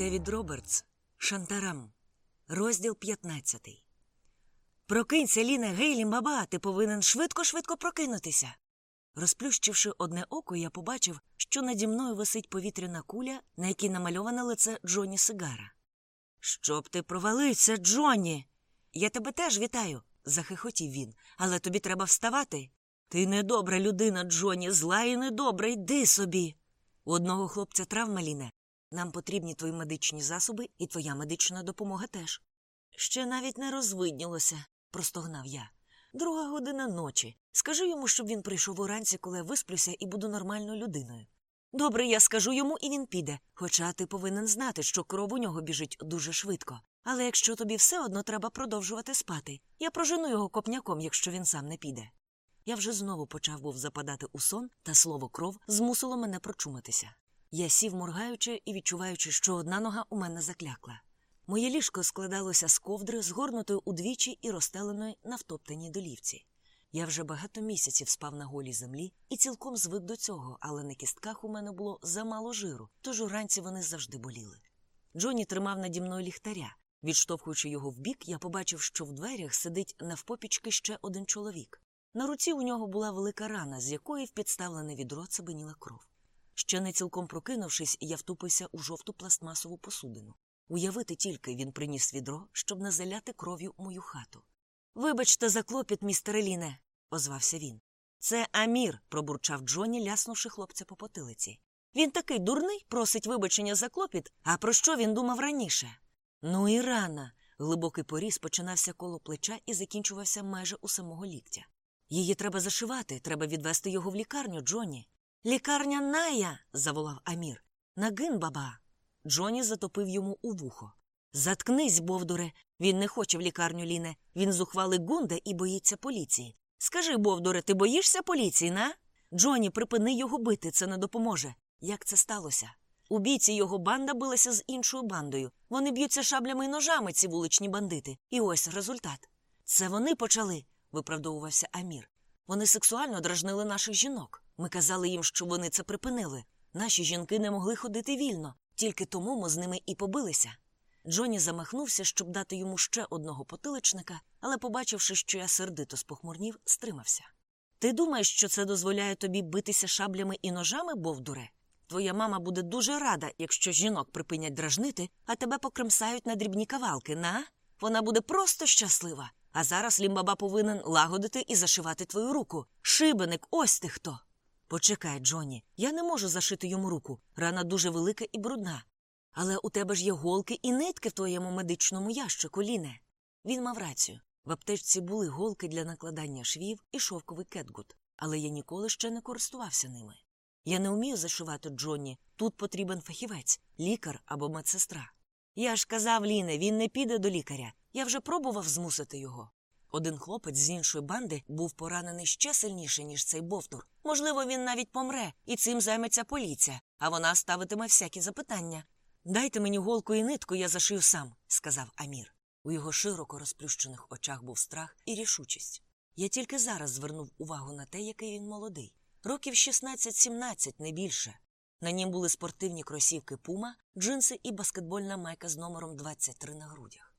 Девід Робертс. Шантарам. Розділ 15. Прокинься, Ліне, Гейлі, баба, ти повинен швидко-швидко прокинутися. Розплющивши одне око, я побачив, що наді мною висить повітряна куля, на якій намальоване лице Джоні Сигара. Щоб ти провалився, Джоні. Я тебе теж вітаю, захихотів він, але тобі треба вставати. Ти недобра людина, Джоні, зла і недобра, йди собі. У одного хлопця травма, Ліне. Нам потрібні твої медичні засоби і твоя медична допомога теж. Ще навіть не розвиднілося, простогнав я. Друга година ночі. Скажи йому, щоб він прийшов уранці, коли я висплюся і буду нормальною людиною. Добре, я скажу йому, і він піде. Хоча ти повинен знати, що кров у нього біжить дуже швидко. Але якщо тобі все одно треба продовжувати спати, я прожену його копняком, якщо він сам не піде. Я вже знову почав був западати у сон, та слово кров змусило мене прочуматися. Я сів, моргаючи і відчуваючи, що одна нога у мене заклякла. Моє ліжко складалося з ковдри, згорнутої удвічі і розстеленої на втоптаній долівці. Я вже багато місяців спав на голій землі і цілком звик до цього, але на кістках у мене було замало жиру, тож уранці вони завжди боліли. Джоні тримав наді мною ліхтаря. Відштовхуючи його вбік, я побачив, що в дверях сидить навпопічки ще один чоловік. На руці у нього була велика рана, з якої в підставлене відро цебеніла кров. Ще не цілком прокинувшись, я втупився у жовту пластмасову посудину. Уявити тільки він приніс відро, щоб не заляти кров'ю мою хату. Вибачте за клопіт, містере Ліне, озвався він. Це Амір, пробурчав Джоні, ляснувши хлопця по потилиці. Він такий дурний, просить вибачення за клопіт, а про що він думав раніше? Ну і рана. Глибокий поріз починався коло плеча і закінчувався майже у самого ліктя. Її треба зашивати, треба відвести його в лікарню, Джоні. Лікарня Ная. заволав Амір. Нагин баба. Джоні затопив йому у вухо. Заткнись, Бовдуре. Він не хоче в лікарню Ліне. Він зухвалий гунда і боїться поліції. Скажи, Бовдуре, ти боїшся поліції, на? Джоні, припини його бити, це не допоможе. Як це сталося? У бійці його банда билася з іншою бандою. Вони б'ються шаблями й ножами, ці вуличні бандити. І ось результат. Це вони почали, виправдовувався Амір. Вони сексуально дражнили наших жінок. Ми казали їм, що вони це припинили. Наші жінки не могли ходити вільно, тільки тому ми з ними і побилися. Джоні замахнувся, щоб дати йому ще одного потиличника, але, побачивши, що я сердито спохмурнів, стримався. Ти думаєш, що це дозволяє тобі битися шаблями і ножами, Бовдуре? Твоя мама буде дуже рада, якщо жінок припинять дражнити, а тебе покремсають на дрібні кавалки, на? Вона буде просто щаслива. А зараз лімбаба повинен лагодити і зашивати твою руку. Шибеник, ось ти хто. Почекай, Джоні, я не можу зашити йому руку. Рана дуже велика і брудна. Але у тебе ж є голки і нитки в твоєму медичному ящику, Ліне. Він мав рацію. В аптечці були голки для накладання швів і шовковий кетгут, але я ніколи ще не користувався ними. Я не вмію зашивати Джонні. Тут потрібен фахівець, лікар або медсестра. Я ж казав, Ліне, він не піде до лікаря. Я вже пробував змусити його. Один хлопець з іншої банди був поранений ще сильніше, ніж цей бовтур. Можливо, він навіть помре, і цим займеться поліція, а вона ставитиме всякі запитання. Дайте мені голку і нитку, я зашию сам, сказав Амір. У його широко розплющених очах був страх і рішучість. Я тільки зараз звернув увагу на те, який він молодий. Років 16-17, не більше. На нім були спортивні кросівки пума, джинси і баскетбольна майка з номером 23 на грудях.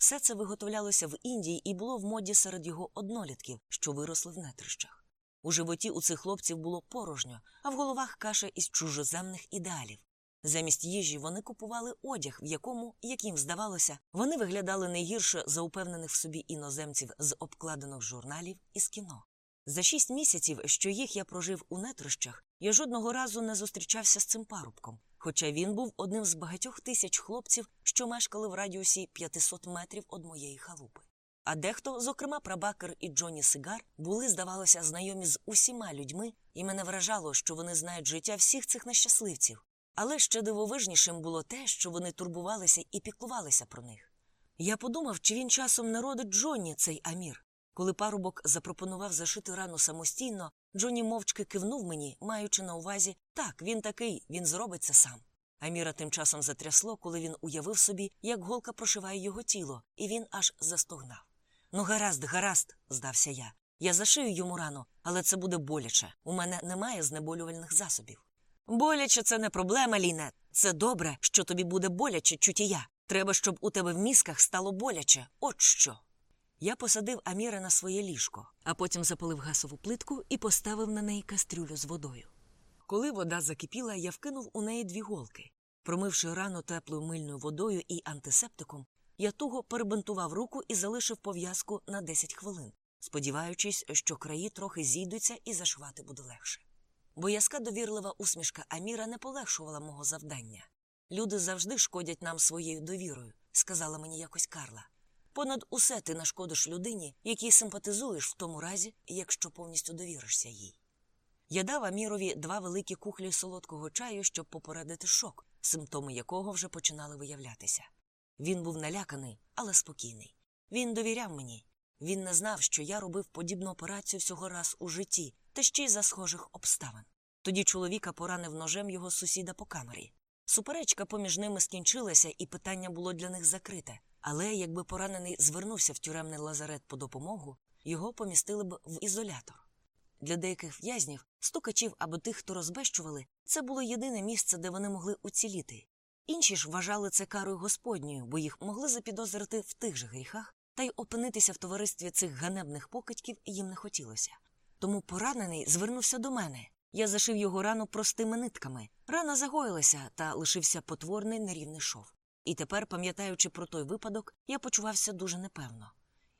Все це виготовлялося в Індії і було в моді серед його однолітків, що виросли в нетрищах. У животі у цих хлопців було порожньо, а в головах каша із чужоземних ідеалів. Замість їжі вони купували одяг, в якому, як їм здавалося, вони виглядали не гірше за упевнених в собі іноземців з обкладених журналів і з кіно. За шість місяців, що їх я прожив у нетрощах, я жодного разу не зустрічався з цим парубком, хоча він був одним з багатьох тисяч хлопців, що мешкали в радіусі 500 метрів від моєї халупи. А дехто, зокрема прабакер і Джонні Сигар, були, здавалося, знайомі з усіма людьми, і мене вражало, що вони знають життя всіх цих нещасливців. Але ще дивовижнішим було те, що вони турбувалися і піклувалися про них. Я подумав, чи він часом не родить Джонні, цей Амір. Коли парубок запропонував зашити рану самостійно, Джонні мовчки кивнув мені, маючи на увазі так, він такий, він зробить це сам. Аміра тим часом затрясло, коли він уявив собі, як голка прошиває його тіло, і він аж застогнав. Ну, гаразд, гаразд, здався я. Я зашию йому рану, але це буде боляче. У мене немає знеболювальних засобів. Боляче це не проблема, Ліне. Це добре, що тобі буде боляче чутія. Треба, щоб у тебе в мізках стало боляче. От що. Я посадив Аміра на своє ліжко, а потім запалив газову плитку і поставив на неї кастрюлю з водою. Коли вода закипіла, я вкинув у неї дві голки. Промивши рану теплою мильною водою і антисептиком, я туго перебинтував руку і залишив пов'язку на 10 хвилин, сподіваючись, що краї трохи зійдуться і зашивати буде легше. Боязка довірлива усмішка Аміра не полегшувала мого завдання. Люди завжди шкодять нам своєю довірою, сказала мені якось Карла. Понад усе ти нашкодиш людині, якій симпатизуєш в тому разі, якщо повністю довіришся їй. Я дав Амірові два великі кухлі солодкого чаю, щоб попередити шок, симптоми якого вже починали виявлятися. Він був наляканий, але спокійний. Він довіряв мені. Він не знав, що я робив подібну операцію всього раз у житті, та ще й за схожих обставин. Тоді чоловіка поранив ножем його сусіда по камері. Суперечка поміж ними скінчилася, і питання було для них закрите. Але якби поранений звернувся в тюремний лазарет по допомогу, його помістили б в ізолятор. Для деяких в'язнів, стукачів або тих, хто розбещували, це було єдине місце, де вони могли уціліти. Інші ж вважали це карою Господньою, бо їх могли запідозрити в тих же гріхах, та й опинитися в товаристві цих ганебних покидьків їм не хотілося. Тому поранений звернувся до мене. Я зашив його рану простими нитками. Рана загоїлася, та лишився потворний нерівний шов. І тепер, пам'ятаючи про той випадок, я почувався дуже непевно.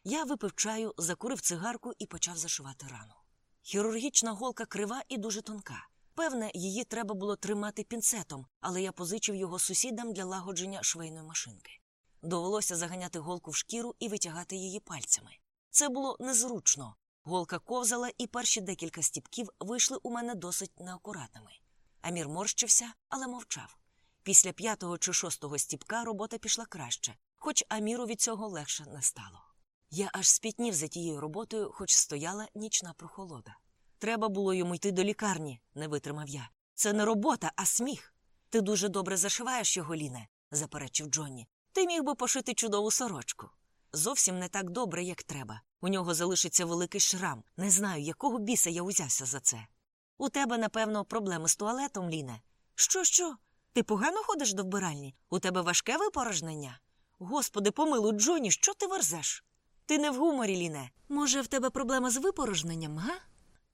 Я випив чаю, закурив цигарку і почав зашивати рану. Хірургічна голка крива і дуже тонка. Певне, її треба було тримати пінцетом, але я позичив його сусідам для лагодження швейної машинки. Довелося заганяти голку в шкіру і витягати її пальцями. Це було незручно. Голка ковзала, і перші декілька стіпків вийшли у мене досить неакуратними. Амір морщився, але мовчав. Після п'ятого чи шостого стіпка робота пішла краще, хоч Аміру від цього легше не стало. Я аж спітнів за тією роботою, хоч стояла нічна прохолода. Треба було йому йти до лікарні, не витримав я. Це не робота, а сміх. Ти дуже добре зашиваєш його, Ліне, заперечив Джонні. Ти міг би пошити чудову сорочку. Зовсім не так добре, як треба. У нього залишиться великий шрам. Не знаю, якого біса я узявся за це. У тебе, напевно, проблеми з туалетом, Ліне. Що, що? Ти погано ходиш до вбиральні? У тебе важке випорожнення? Господи, помилуй, Джоні, що ти верзеш? Ти не в гуморі, Ліне. Може, в тебе проблема з випорожненням, га?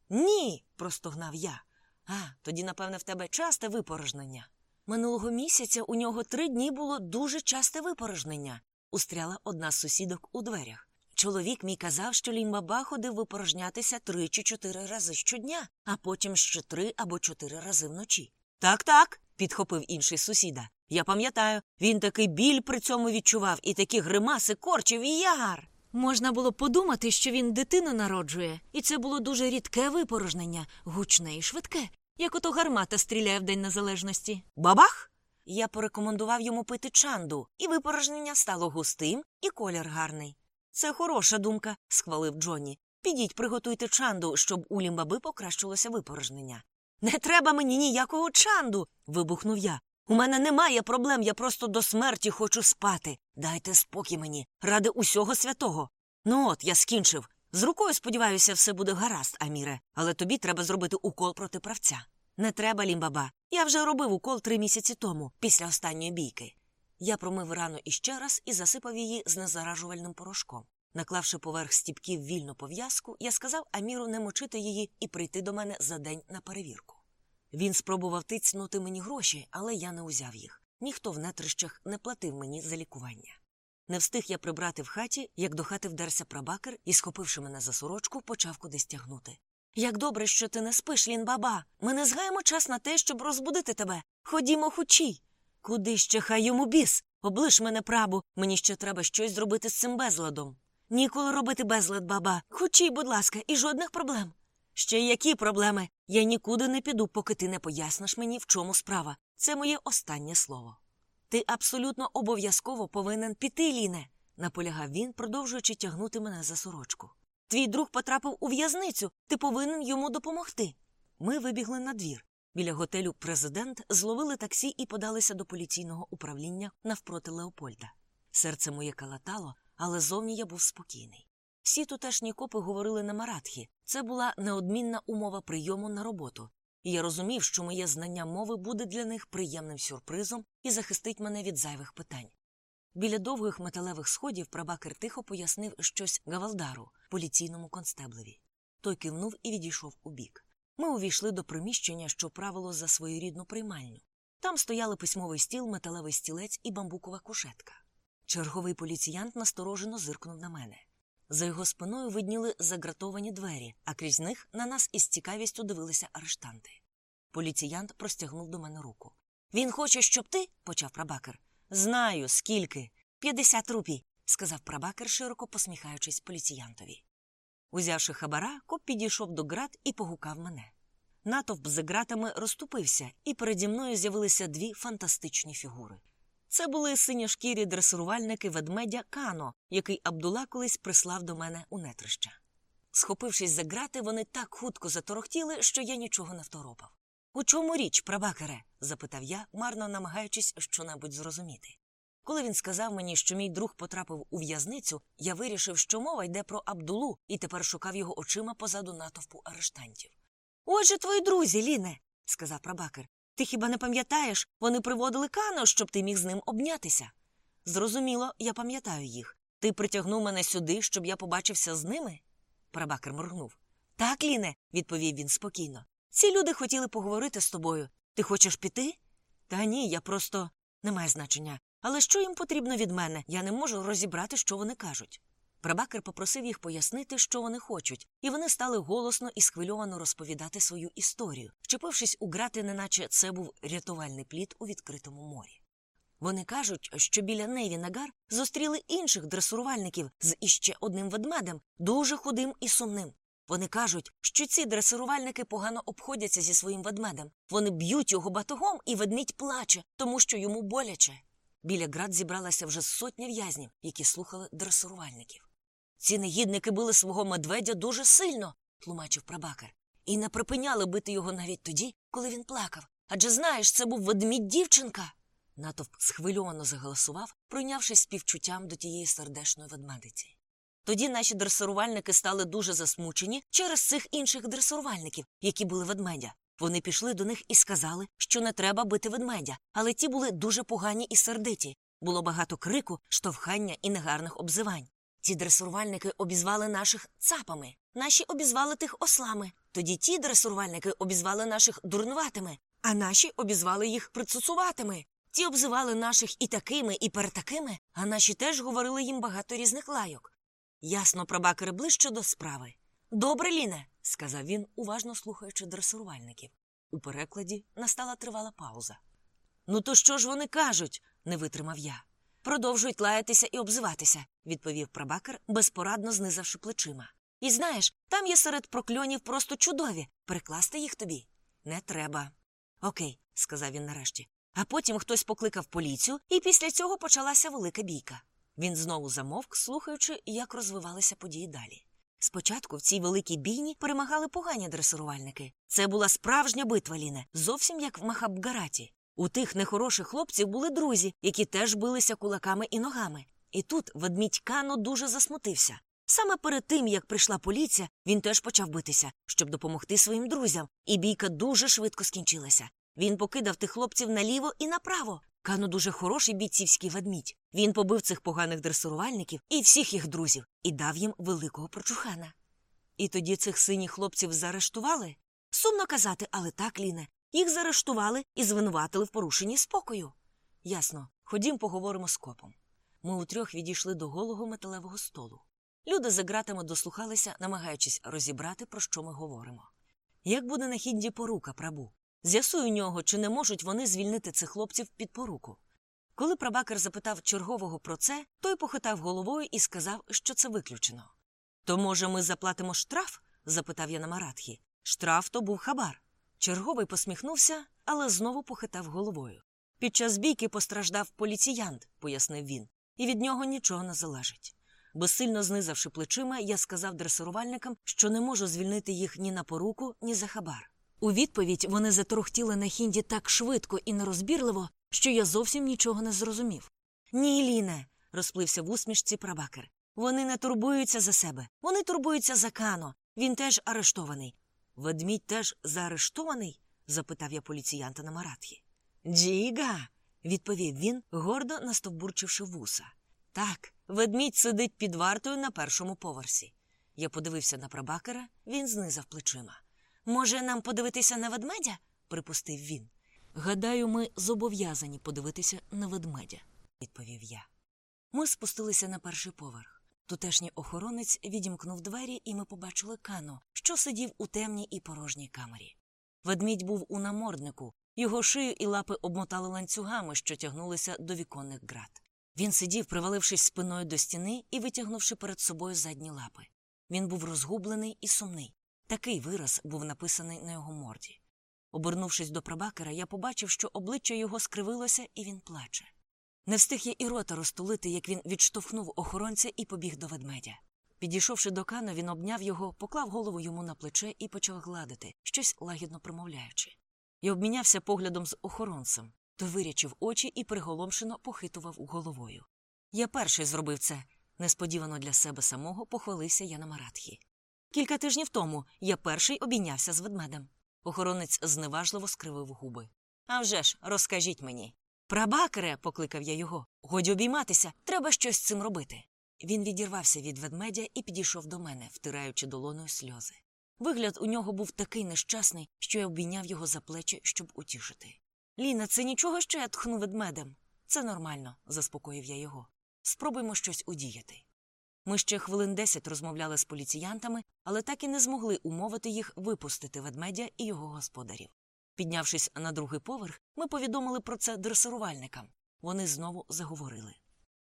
Ні, простогнав я. А, тоді, напевне, в тебе часте випорожнення. Минулого місяця у нього три дні було дуже часте випорожнення, устряла одна з сусідок у дверях. Чоловік мій казав, що лімбаба ходив випорожнятися три чи чотири рази щодня, а потім ще три або чотири рази вночі. Так, так, підхопив інший сусіда. Я пам'ятаю, він такий біль при цьому відчував і такі гримаси корчив і яр. Можна було подумати, що він дитину народжує, і це було дуже рідке випорожнення, гучне і швидке, як ото гармата стріляє в День Незалежності. Бабах! Я порекомендував йому пити чанду, і випорожнення стало густим, і колір гарний. Це хороша думка, схвалив Джонні. Підіть, приготуйте чанду, щоб у лімбаби покращилося випорожнення. Не треба мені ніякого чанду. вибухнув я. У мене немає проблем, я просто до смерті хочу спати. Дайте спокій мені, ради усього святого. Ну от, я скінчив. З рукою, сподіваюся, все буде гаразд, Аміре, але тобі треба зробити укол проти правця. Не треба, лімбаба. Я вже робив укол три місяці тому, після останньої бійки. Я промив рану іще раз і засипав її знезаражувальним порошком. Наклавши поверх стіпків вільну пов'язку, я сказав Аміру не мочити її і прийти до мене за день на перевірку. Він спробував тицнути мені гроші, але я не узяв їх. Ніхто в нетрищах не платив мені за лікування. Не встиг я прибрати в хаті, як до хати вдерся прабакер і, схопивши мене за сорочку, почав кудись тягнути. Як добре, що ти не спиш, лін баба. Ми не згаємо час на те, щоб розбудити тебе. Ходімо хучій. Куди ще хай йому біс? Облиш мене прабу, мені ще треба щось зробити з цим безладом. Ніколи робити безлад, баба. Хочій, будь ласка, і жодних проблем. Ще які проблеми? Я нікуди не піду, поки ти не поясниш мені, в чому справа. Це моє останнє слово. Ти абсолютно обов'язково повинен піти, Ліне, наполягав він, продовжуючи тягнути мене за сорочку. Твій друг потрапив у в'язницю, ти повинен йому допомогти. Ми вибігли на двір. Біля готелю Президент зловили таксі і подалися до поліційного управління навпроти Леопольда. Серце моє калатало, але зовні я був спокійний. Всі тутешні копи говорили на маратхі. Це була неодмінна умова прийому на роботу. і я розумів, що моє знання мови буде для них приємним сюрпризом і захистить мене від зайвих питань. Біля довгих металевих сходів прабакер тихо пояснив щось Гавалдару, поліційному констеблеві. Той кивнув і відійшов убік. Ми увійшли до приміщення, що правило за своєрідну приймальню. Там стояли письмовий стіл, металевий стілець і бамбукова кушетка. Черговий поліціянт насторожено зиркнув на мене. За його спиною видніли загратовані двері, а крізь них на нас із цікавістю дивилися арештанти. Поліціянт простягнув до мене руку. Він хоче, щоб ти, почав прабакер. Знаю, скільки. П'ятдесят рупій, сказав прабакер, широко посміхаючись поліціянтові. Узявши хабара, коп підійшов до град і погукав мене. Натовп за ґратами розступився, і переді мною з'явилися дві фантастичні фігури. Це були синьошкірі дресирувальники ведмедя Кано, який Абдула колись прислав до мене у нетрища. Схопившись за грати, вони так хутко заторохтіли, що я нічого не второпав. У чому річ, прабакере? запитав я, марно намагаючись щонебудь зрозуміти. Коли він сказав мені, що мій друг потрапив у в'язницю, я вирішив, що мова йде про Абдулу, і тепер шукав його очима позаду натовпу арештантів. Отже, твої друзі, Ліне, сказав прабакер. Ти хіба не пам'ятаєш? Вони приводили Кано, щоб ти міг з ним обнятися. Зрозуміло, я пам'ятаю їх. Ти притягнув мене сюди, щоб я побачився з ними? Прабакер моргнув. Так, Ліне, відповів він спокійно. Ці люди хотіли поговорити з тобою. Ти хочеш піти? Та ні, я просто немає значення. Але що їм потрібно від мене? Я не можу розібрати, що вони кажуть. Прабакер попросив їх пояснити, що вони хочуть, і вони стали голосно і схвильовано розповідати свою історію, вчепившись у грати, неначе це був рятувальний плід у відкритому морі. Вони кажуть, що біля Неві Нагар зустріли інших дресурувальників з іще одним ведмедем, дуже худим і сумним. Вони кажуть, що ці дресирувальники погано обходяться зі своїм ведмедем. Вони б'ють його батогом, і ведмідь плаче, тому що йому боляче. Біля град зібралася вже сотня в'язнів, які слухали дресирувальників. Ці негідники били свого медведя дуже сильно, тлумачив прабакер, і не припиняли бити його навіть тоді, коли він плакав. Адже знаєш, це був ведмідь дівчинка. Натовп схвильовано заголосував, пройнявшись співчуттям до тієї сердешної ведмедиці. Тоді наші дресирувальники стали дуже засмучені через цих інших дресирувальників, які були ведмедя. Вони пішли до них і сказали, що не треба бити ведмедя, але ті були дуже погані і сердиті. Було багато крику, штовхання і негарних обзивань. Ці дресурувальники обізвали наших цапами, наші обізвали тих ослами. Тоді ті дресурувальники обізвали наших дурнуватими, а наші обізвали їх прицуцуватими. Ті обзивали наших і такими, і перетакими, а наші теж говорили їм багато різних лайок. Ясно, прабакери ближче до справи. Добре, Ліне, сказав він, уважно слухаючи дресурувальників. У перекладі настала тривала пауза. Ну, то що ж вони кажуть? не витримав я. Продовжують лаятися і обзиватися, відповів прабакер, безпорадно знизавши плечима. І знаєш, там є серед прокльонів просто чудові. Перекласти їх тобі не треба. Окей, сказав він нарешті. А потім хтось покликав поліцію, і після цього почалася велика бійка. Він знову замовк, слухаючи, як розвивалися події далі. Спочатку в цій великій бійні перемагали погані дресирувальники. Це була справжня битва, Ліне, зовсім як в Махабгараті. У тих нехороших хлопців були друзі, які теж билися кулаками і ногами. І тут ведмідь Кано дуже засмутився. Саме перед тим, як прийшла поліція, він теж почав битися, щоб допомогти своїм друзям, і бійка дуже швидко скінчилася. Він покидав тих хлопців наліво і направо. Кано дуже хороший бійцівський ведмідь. Він побив цих поганих дресурувальників і всіх їх друзів і дав їм великого прочухана. І тоді цих синіх хлопців заарештували? Сумно казати, але так, Ліне. Їх заарештували і звинуватили в порушенні спокою. Ясно, ходім поговоримо з копом. Ми утрьох відійшли до голого металевого столу. Люди за ґратами дослухалися, намагаючись розібрати, про що ми говоримо. Як буде на хінді порука, прабу? З'ясуй у нього, чи не можуть вони звільнити цих хлопців під поруку. Коли прабакер запитав чергового про це, той похитав головою і сказав, що це виключено. То, може, ми заплатимо штраф? запитав я на Маратхі. Штраф то був хабар. Черговий посміхнувся, але знову похитав головою. Під час бійки постраждав поліціянт, пояснив він, і від нього нічого не залежить. Безсильно знизавши плечима, я сказав дресирувальникам, що не можу звільнити їх ні на поруку, ні за хабар. У відповідь вони заторохтіли на хінді так швидко і нерозбірливо, що я зовсім нічого не зрозумів. Ні, Ліне, розплився в усмішці прабакер. Вони не турбуються за себе, вони турбуються за Кано. Він теж арештований. Ведмідь теж заарештований? запитав я поліціянта на маратхі. Джіга, відповів він, гордо настовбурчивши вуса. Так, ведмідь сидить під вартою на першому поверсі. Я подивився на прабакера, він знизав плечима. Може, нам подивитися на ведмедя? припустив він. Гадаю, ми зобов'язані подивитися на ведмедя, відповів я. Ми спустилися на перший поверх. Тутешній охоронець відімкнув двері, і ми побачили Кано, що сидів у темній і порожній камері. Ведмідь був у наморднику, його шию і лапи обмотали ланцюгами, що тягнулися до віконних град. Він сидів, привалившись спиною до стіни і витягнувши перед собою задні лапи. Він був розгублений і сумний. Такий вираз був написаний на його морді. Обернувшись до прабакера, я побачив, що обличчя його скривилося, і він плаче. Не встиг я і рота розтулити, як він відштовхнув охоронця і побіг до ведмедя. Підійшовши до кана, він обняв його, поклав голову йому на плече і почав гладити, щось лагідно промовляючи. Я обмінявся поглядом з охоронцем, той вирячив очі і приголомшено похитував головою. Я перший зробив це, несподівано для себе самого похвалився я на маратхі. Кілька тижнів тому я перший обійнявся з ведмедем. Охоронець зневажливо скривив губи. «А вже ж, розкажіть мені. Прабакере, покликав я його. Годі обійматися, треба щось з цим робити. Він відірвався від ведмедя і підійшов до мене, втираючи долоною сльози. Вигляд у нього був такий нещасний, що я обійняв його за плечі, щоб утішити. Ліна, це нічого, що я тхну ведмедем. Це нормально, заспокоїв я його. Спробуймо щось удіяти. Ми ще хвилин десять розмовляли з поліціянтами, але так і не змогли умовити їх випустити ведмедя і його господарів. Піднявшись на другий поверх, ми повідомили про це дресирувальникам. Вони знову заговорили.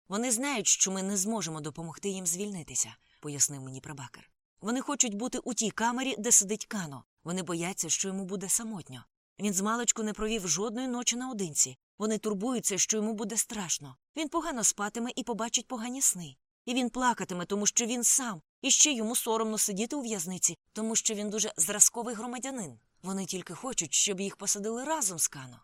Вони знають, що ми не зможемо допомогти їм звільнитися, пояснив мені прабакер. Вони хочуть бути у тій камері, де сидить кано. Вони бояться, що йому буде самотньо. Він змалечку не провів жодної ночі наодинці. Вони турбуються, що йому буде страшно. Він погано спатиме і побачить погані сни. І він плакатиме, тому що він сам, і ще йому соромно сидіти у в'язниці, тому що він дуже зразковий громадянин. Вони тільки хочуть, щоб їх посадили разом з Кано.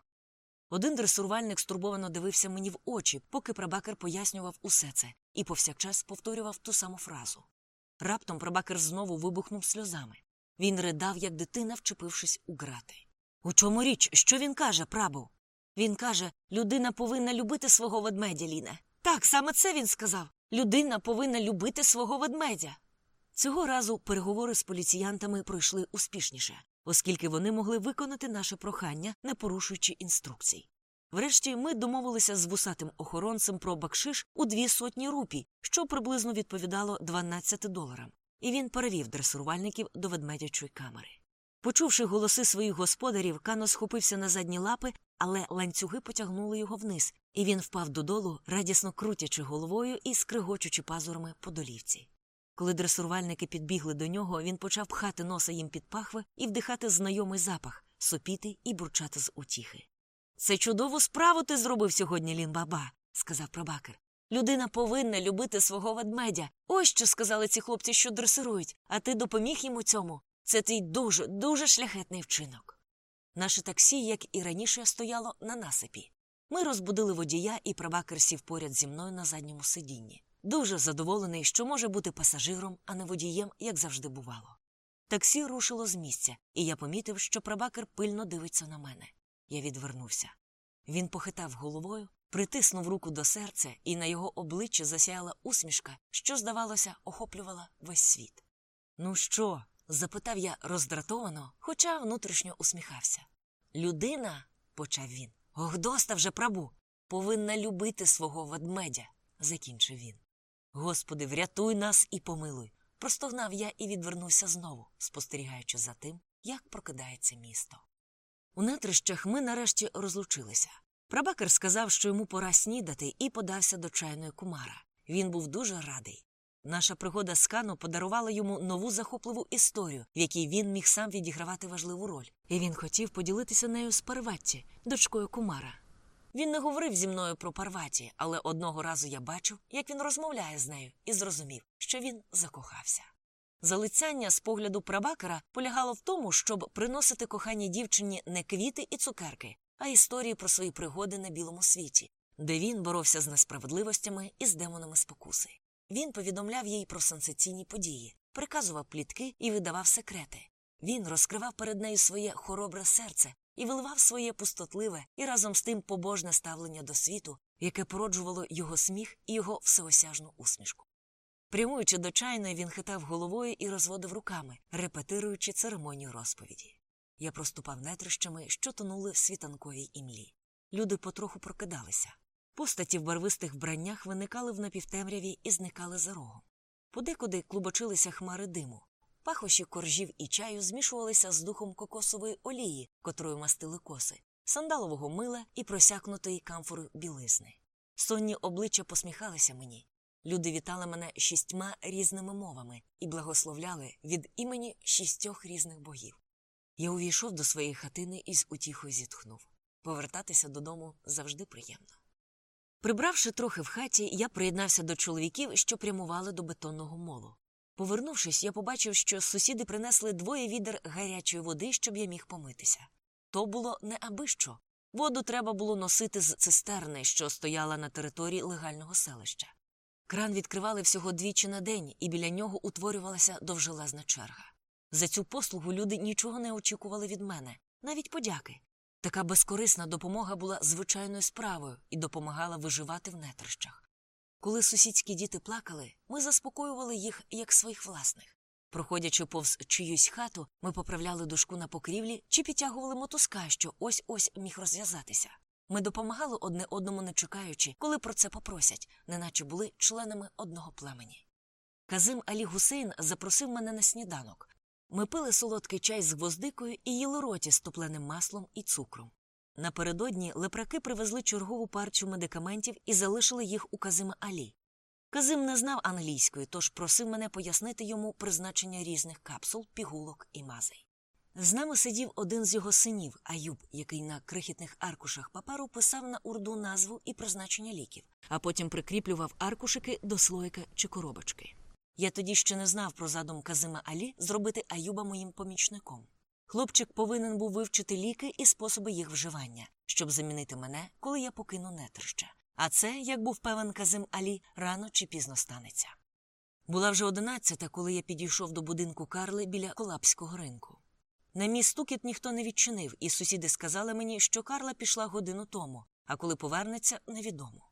Один дресурувальник стурбовано дивився мені в очі, поки прабакер пояснював усе це, і повсякчас повторював ту саму фразу. Раптом прабакер знову вибухнув сльозами. Він ридав, як дитина, вчепившись у грати. У чому річ? Що він каже, прабу? Він каже, людина повинна любити свого ведмедя, Ліне. Так, саме це він сказав. Людина повинна любити свого ведмедя. Цього разу переговори з поліціянтами пройшли успішніше, оскільки вони могли виконати наше прохання, не порушуючи інструкцій. Врешті ми домовилися з вусатим охоронцем про бакшиш у дві сотні рупій, що приблизно відповідало 12 доларам, і він перевів дресурувальників до ведмедячої камери. Почувши голоси своїх господарів, Кано схопився на задні лапи, але ланцюги потягнули його вниз, і він впав додолу, радісно крутячи головою і скригочучи пазурами по долівці. Коли дресурувальники підбігли до нього, він почав пхати носа їм під пахви і вдихати знайомий запах, сопіти і бурчати з утіхи. Це чудову справу ти зробив сьогодні, Лінбаба, сказав прабакер. Людина повинна любити свого ведмедя. Ось що сказали ці хлопці, що дресирують, а ти допоміг їм у цьому. Це твій дуже, дуже шляхетний вчинок. Наше таксі, як і раніше, стояло на насипі. Ми розбудили водія, і прабакер сів поряд зі мною на задньому сидінні. Дуже задоволений, що може бути пасажиром, а не водієм, як завжди бувало. Таксі рушило з місця, і я помітив, що прабакер пильно дивиться на мене. Я відвернувся. Він похитав головою, притиснув руку до серця, і на його обличчі засяяла усмішка, що, здавалося, охоплювала весь світ. Ну що? Запитав я роздратовано, хоча внутрішньо усміхався. Людина, почав він, ох, доста вже прабу, повинна любити свого ведмедя, закінчив він. Господи, врятуй нас і помилуй. Простогнав я і відвернувся знову, спостерігаючи за тим, як прокидається місто. У нетрищах ми нарешті розлучилися. Прабакер сказав, що йому пора снідати, і подався до чайної кумара. Він був дуже радий. Наша пригода з Кану подарувала йому нову захопливу історію, в якій він міг сам відігравати важливу роль, і він хотів поділитися нею з Парватті, дочкою кумара. Він не говорив зі мною про Парваті, але одного разу я бачив, як він розмовляє з нею, і зрозумів, що він закохався. Залицяння з погляду прабакера полягало в тому, щоб приносити коханій дівчині не квіти і цукерки, а історії про свої пригоди на білому світі, де він боровся з несправедливостями і з демонами спокуси. Він повідомляв їй про сенсаційні події, приказував плітки і видавав секрети. Він розкривав перед нею своє хоробре серце і виливав своє пустотливе і разом з тим побожне ставлення до світу, яке породжувало його сміх і його всеосяжну усмішку. Прямуючи до чайної, він хитав головою і розводив руками, репетируючи церемонію розповіді. Я проступав нетрищами, що тонули в світанковій імлі. Люди потроху прокидалися. Постаті в барвистих вбраннях виникали в напівтемряві і зникали за рогом. Подекуди клубочилися хмари диму. Пахощі коржів і чаю змішувалися з духом кокосової олії, котрою мастили коси, сандалового мила і просякнутої камфорою білизни. Сонні обличчя посміхалися мені. Люди вітали мене шістьма різними мовами і благословляли від імені шістьох різних богів. Я увійшов до своєї хатини і з утіхою зітхнув. Повертатися додому завжди приємно. Прибравши трохи в хаті, я приєднався до чоловіків, що прямували до бетонного молу. Повернувшись, я побачив, що сусіди принесли двоє відер гарячої води, щоб я міг помитися. То було не аби що. Воду треба було носити з цистерни, що стояла на території легального селища. Кран відкривали всього двічі на день, і біля нього утворювалася довжелезна черга. За цю послугу люди нічого не очікували від мене, навіть подяки. Така безкорисна допомога була звичайною справою і допомагала виживати в нетрищах. Коли сусідські діти плакали, ми заспокоювали їх як своїх власних. Проходячи повз чиюсь хату, ми поправляли дошку на покрівлі чи підтягували мотузка, що ось ось міг розв'язатися. Ми допомагали одне одному, не чекаючи, коли про це попросять, неначе були членами одного племені. Казим Алі Гусейн запросив мене на сніданок. Ми пили солодкий чай з гвоздикою і їли роті з топленим маслом і цукром. Напередодні лепраки привезли чергову партію медикаментів і залишили їх у Казима Алі. Казим не знав англійської, тож просив мене пояснити йому призначення різних капсул, пігулок і мазей. З нами сидів один з його синів, Аюб, який на крихітних аркушах паперу писав на урду назву і призначення ліків, а потім прикріплював аркушики до слоїка чи коробочки. Я тоді ще не знав про задум Казима Алі зробити Аюба моїм помічником. Хлопчик повинен був вивчити ліки і способи їх вживання, щоб замінити мене, коли я покину нетрища. А це, як був певен Казим Алі, рано чи пізно станеться. Була вже одинадцята, коли я підійшов до будинку Карли біля Колапського ринку. На мій стукіт ніхто не відчинив, і сусіди сказали мені, що Карла пішла годину тому, а коли повернеться, невідомо.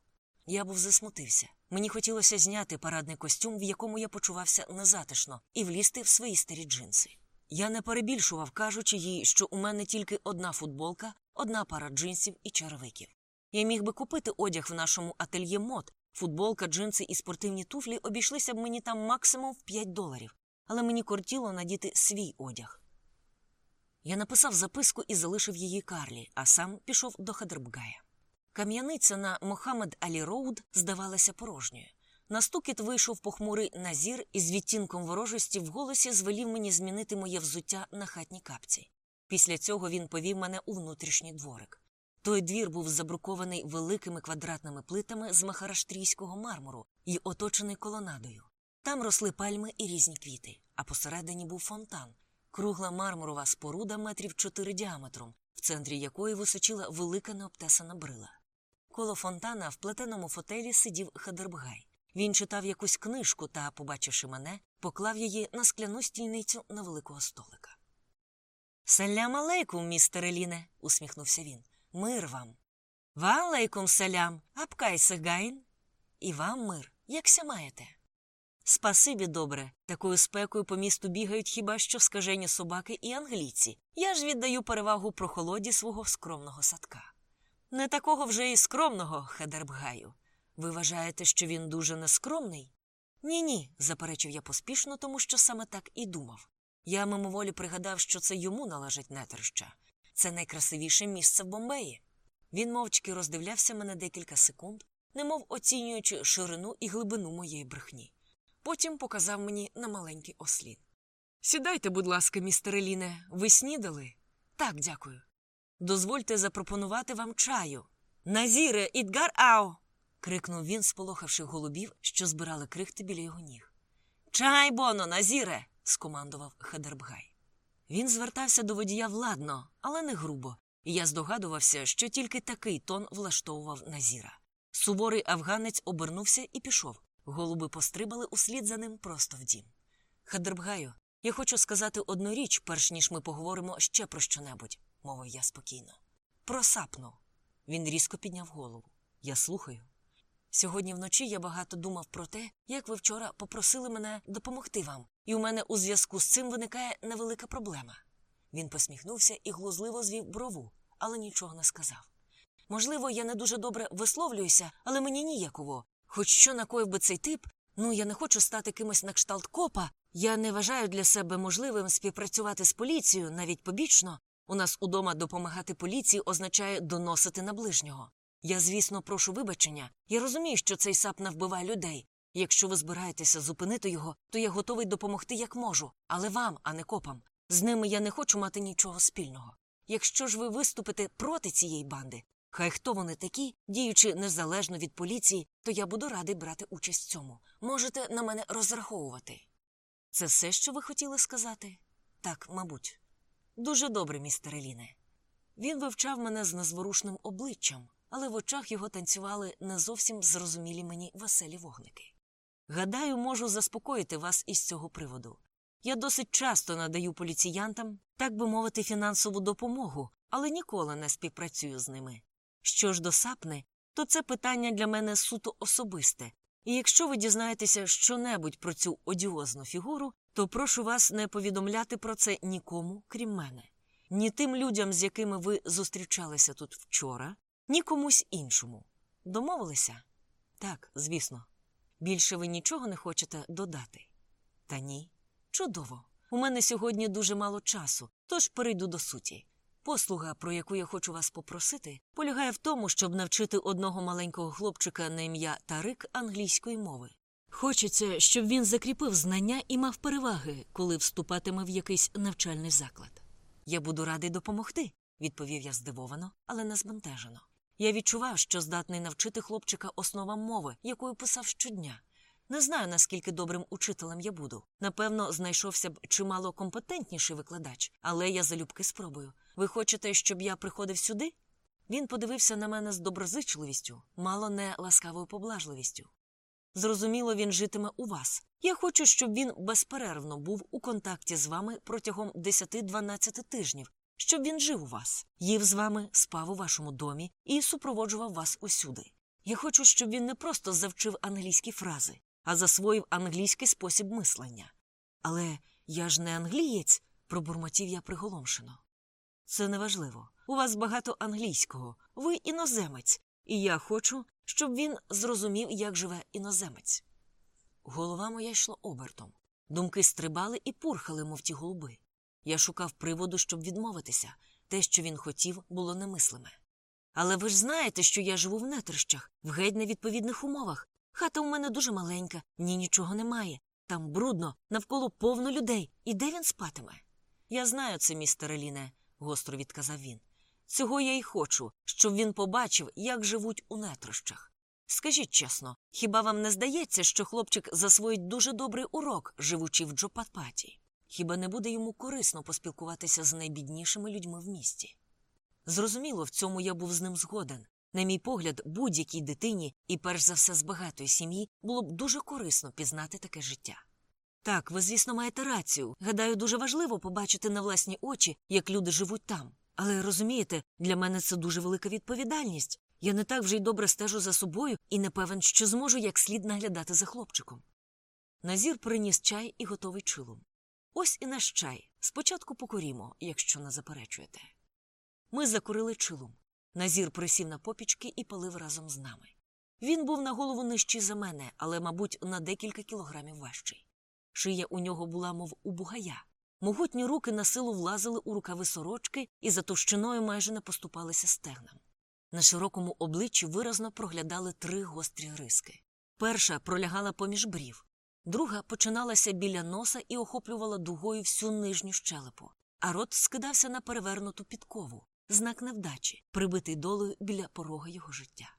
Я був засмутився. Мені хотілося зняти парадний костюм, в якому я почувався незатишно, і влізти в свої старі джинси. Я не перебільшував, кажучи їй, що у мене тільки одна футболка, одна пара джинсів і черевиків. Я міг би купити одяг в нашому ательє мод. Футболка, джинси і спортивні туфлі обійшлися б мені там максимум в 5 доларів, але мені кортіло надіти свій одяг. Я написав записку і залишив її Карлі, а сам пішов до Хадербгая. Кам'яниця на Мохамед Алі Роуд здавалася порожньою. На стукіт вийшов похмурий Назір і з відтінком ворожості в голосі звелів мені змінити моє взуття на хатні капці. Після цього він повів мене у внутрішній дворик. Той двір був забрукований великими квадратними плитами з махараштрійського мармуру і оточений колонадою. Там росли пальми і різні квіти, а посередині був фонтан, кругла мармурова споруда метрів чотири діаметром, в центрі якої височила велика необтесана брила. Коло фонтана в плетеному фотелі сидів Хадербгай. Він читав якусь книжку та, побачивши мене, поклав її на скляну стільницю на великого столика. Салям алейкум, містере Ліне, усміхнувся він. Мир вам. Ва алейкум салям, апкайся гайн. І вам мир, якся маєте. Спасибі добре. Такою спекою по місту бігають хіба що скажені собаки і англійці. Я ж віддаю перевагу прохолоді свого скромного садка. Не такого вже і скромного, Хедербгаю. Ви вважаєте, що він дуже нескромний? Ні, ні, заперечив я поспішно, тому що саме так і думав. Я мимоволі пригадав, що це йому належить нетрища. Це найкрасивіше місце в Бомбеї. Він мовчки роздивлявся мене декілька секунд, немов оцінюючи ширину і глибину моєї брехні. Потім показав мені на маленький ослін. Сідайте, будь ласка, містере Ліне, ви снідали? Так, дякую. Дозвольте запропонувати вам чаю. Назіре, ідгар ау. крикнув він, сполохавши голубів, що збирали крихти біля його ніг. Чай, боно, назіре. скомандував Хедербгай. Він звертався до водія владно, але не грубо, і я здогадувався, що тільки такий тон влаштовував Назіра. Суворий афганець обернувся і пішов. Голуби пострибали услід за ним просто в дім. Хадербгаю, Я хочу сказати одну річ, перш ніж ми поговоримо ще про що-небудь, мовив я спокійно. Про сапну. Він різко підняв голову. Я слухаю. Сьогодні вночі я багато думав про те, як ви вчора попросили мене допомогти вам, і у мене у зв'язку з цим виникає невелика проблема. Він посміхнувся і глузливо звів брову, але нічого не сказав. Можливо, я не дуже добре висловлююся, але мені ніяково. Хоч що накоїв би цей тип, ну я не хочу стати кимось на кшталт копа. Я не вважаю для себе можливим співпрацювати з поліцією навіть побічно. У нас удома допомагати поліції означає доносити на ближнього. Я, звісно, прошу вибачення. Я розумію, що цей сап не вбиває людей. Якщо ви збираєтеся зупинити його, то я готовий допомогти як можу, але вам, а не копам. З ними я не хочу мати нічого спільного. Якщо ж ви виступите проти цієї банди, хай хто вони такі, діючи незалежно від поліції, то я буду радий брати участь в цьому. Можете на мене розраховувати. Це все, що ви хотіли сказати? Так, мабуть. Дуже добре, містере Ліне. Він вивчав мене з незворушним обличчям, але в очах його танцювали не зовсім зрозумілі мені веселі вогники. Гадаю, можу заспокоїти вас із цього приводу. Я досить часто надаю поліціянтам, так би мовити, фінансову допомогу, але ніколи не співпрацюю з ними. Що ж до сапни, то це питання для мене суто особисте, і якщо ви дізнаєтеся щонебудь про цю одіозну фігуру, то прошу вас не повідомляти про це нікому, крім мене, ні тим людям, з якими ви зустрічалися тут вчора, ні комусь іншому. Домовилися? Так, звісно. Більше ви нічого не хочете додати? Та ні. Чудово. У мене сьогодні дуже мало часу, тож перейду до суті. Послуга, про яку я хочу вас попросити, полягає в тому, щоб навчити одного маленького хлопчика на ім'я Тарик англійської мови. Хочеться, щоб він закріпив знання і мав переваги, коли вступатиме в якийсь навчальний заклад. Я буду радий допомогти, відповів я здивовано, але не збентежено. Я відчував, що здатний навчити хлопчика основам мови, якою писав щодня. Не знаю, наскільки добрим учителем я буду. Напевно, знайшовся б чимало компетентніший викладач, але я залюбки спробую. Ви хочете, щоб я приходив сюди? Він подивився на мене з доброзичливістю, мало не ласкавою поблажливістю. Зрозуміло, він житиме у вас. Я хочу, щоб він безперервно був у контакті з вами протягом 10-12 тижнів, щоб він жив у вас, їв з вами, спав у вашому домі і супроводжував вас усюди. Я хочу, щоб він не просто завчив англійські фрази, а засвоїв англійський спосіб мислення. Але я ж не англієць, пробурмотів я приголомшено. Це неважливо. У вас багато англійського, ви іноземець, і я хочу, щоб він зрозумів, як живе іноземець. Голова моя йшла обертом. Думки стрибали і пурхали, мов ті голуби. Я шукав приводу, щоб відмовитися. Те, що він хотів, було немислиме. Але ви ж знаєте, що я живу в нетрищах, в геть невідповідних умовах. Хата у мене дуже маленька, ні нічого немає. Там брудно, навколо повно людей. І де він спатиме? Я знаю це, містере Ліне, гостро відказав він. Цього я й хочу, щоб він побачив, як живуть у нетрощах. Скажіть чесно, хіба вам не здається, що хлопчик засвоїть дуже добрий урок, живучи в Джопатпаті? Хіба не буде йому корисно поспілкуватися з найбіднішими людьми в місті? Зрозуміло, в цьому я був з ним згоден. На мій погляд, будь-якій дитині, і перш за все з багатої сім'ї, було б дуже корисно пізнати таке життя. Так, ви, звісно, маєте рацію. Гадаю, дуже важливо побачити на власні очі, як люди живуть там. Але розумієте, для мене це дуже велика відповідальність. Я не так вже й добре стежу за собою і не певен, що зможу як слід наглядати за хлопчиком. Назір приніс чай і готовий чилум. Ось і наш чай. Спочатку покорімо, якщо не заперечуєте. Ми закурили чилум. Назір присів на попічки і палив разом з нами. Він був на голову нижчий за мене, але, мабуть, на декілька кілограмів важчий. Шия у нього була, мов у бугая. Могутні руки на силу влазили у рукави сорочки і за товщиною майже не поступалися стегнам. На широкому обличчі виразно проглядали три гострі риски. Перша пролягала поміж брів, друга починалася біля носа і охоплювала дугою всю нижню щелепу, а рот скидався на перевернуту підкову, знак невдачі, прибитий долею біля порога його життя.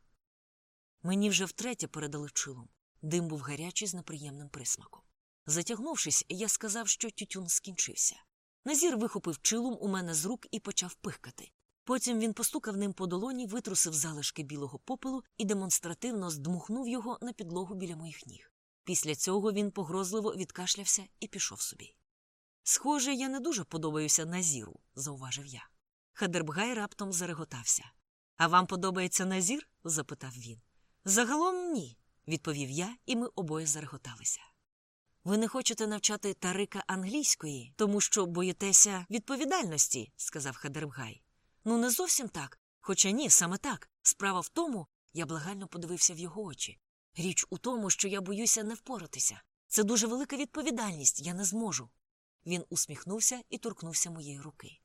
Мені вже втретє передали чилом. Дим був гарячий з неприємним присмаком. Затягнувшись, я сказав, що тютюн скінчився. Назір вихопив чилум у мене з рук і почав пихкати. Потім він постукав ним по долоні, витрусив залишки білого попелу і демонстративно здмухнув його на підлогу біля моїх ніг. Після цього він погрозливо відкашлявся і пішов собі. Схоже, я не дуже подобаюся Назіру, зауважив я. Хадербгай раптом зареготався. А вам подобається Назір? запитав він. Загалом ні, відповів я, і ми обоє зареготалися. Ви не хочете навчати Тарика англійської, тому що боїтеся відповідальності, сказав Хадербгай. Ну, не зовсім так. Хоча ні, саме так. Справа в тому, я благально подивився в його очі. Річ у тому, що я боюся не впоратися. Це дуже велика відповідальність, я не зможу. Він усміхнувся і торкнувся моєї руки.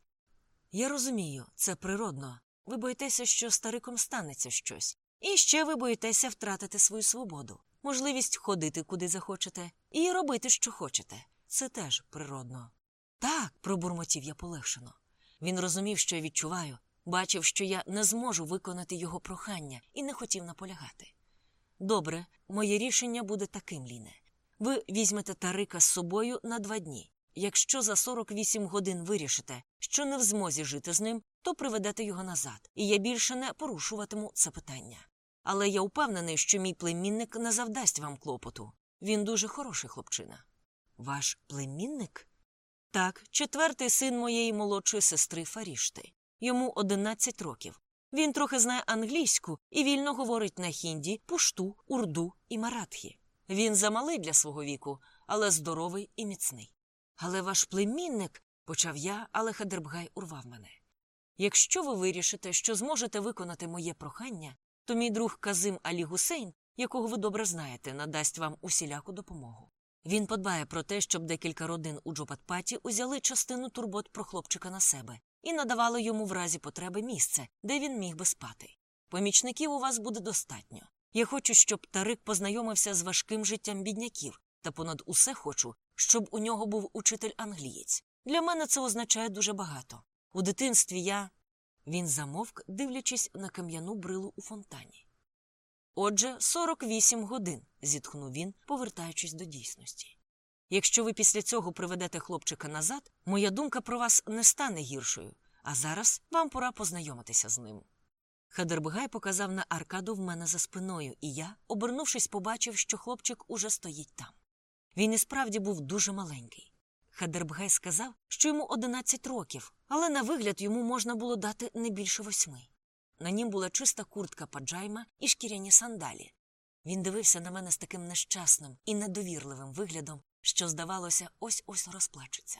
Я розумію, це природно. Ви боїтеся, що стариком станеться щось. І ще ви боїтеся втратити свою свободу, можливість ходити куди захочете і робити, що хочете. Це теж природно. Так, пробурмотів я полегшено. Він розумів, що я відчуваю, бачив, що я не зможу виконати його прохання і не хотів наполягати. Добре, моє рішення буде таким, Ліне. Ви візьмете Тарика з собою на два дні. Якщо за 48 годин вирішите, що не в змозі жити з ним, то приведете його назад, і я більше не порушуватиму це питання. Але я впевнений, що мій племінник не завдасть вам клопоту. Він дуже хороший хлопчина. Ваш племінник? Так, четвертий син моєї молодшої сестри Фарішти. Йому 11 років. Він трохи знає англійську і вільно говорить на хінді, пушту, урду і маратхі. Він замалий для свого віку, але здоровий і міцний. Але ваш племінник, почав я, але Хадербгай урвав мене. Якщо ви вирішите, що зможете виконати моє прохання, то мій друг Казим Алі Гусейн, якого ви добре знаєте, надасть вам усіляку допомогу. Він подбає про те, щоб декілька родин у Джопатпаті узяли частину турбот про хлопчика на себе і надавали йому в разі потреби місце, де він міг би спати. Помічників у вас буде достатньо. Я хочу, щоб Тарик познайомився з важким життям бідняків, та понад усе хочу, щоб у нього був учитель англієць. Для мене це означає дуже багато. У дитинстві я. Він замовк, дивлячись на кам'яну брилу у фонтані. Отже, 48 годин, зітхнув він, повертаючись до дійсності. Якщо ви після цього приведете хлопчика назад, моя думка про вас не стане гіршою, а зараз вам пора познайомитися з ним. Хадербгай показав на аркаду в мене за спиною, і я, обернувшись, побачив, що хлопчик уже стоїть там. Він і справді був дуже маленький. Хадербгай сказав, що йому 11 років, але на вигляд йому можна було дати не більше восьми. На нім була чиста куртка паджайма і шкіряні сандалі. Він дивився на мене з таким нещасним і недовірливим виглядом, що, здавалося, ось ось розплачеться.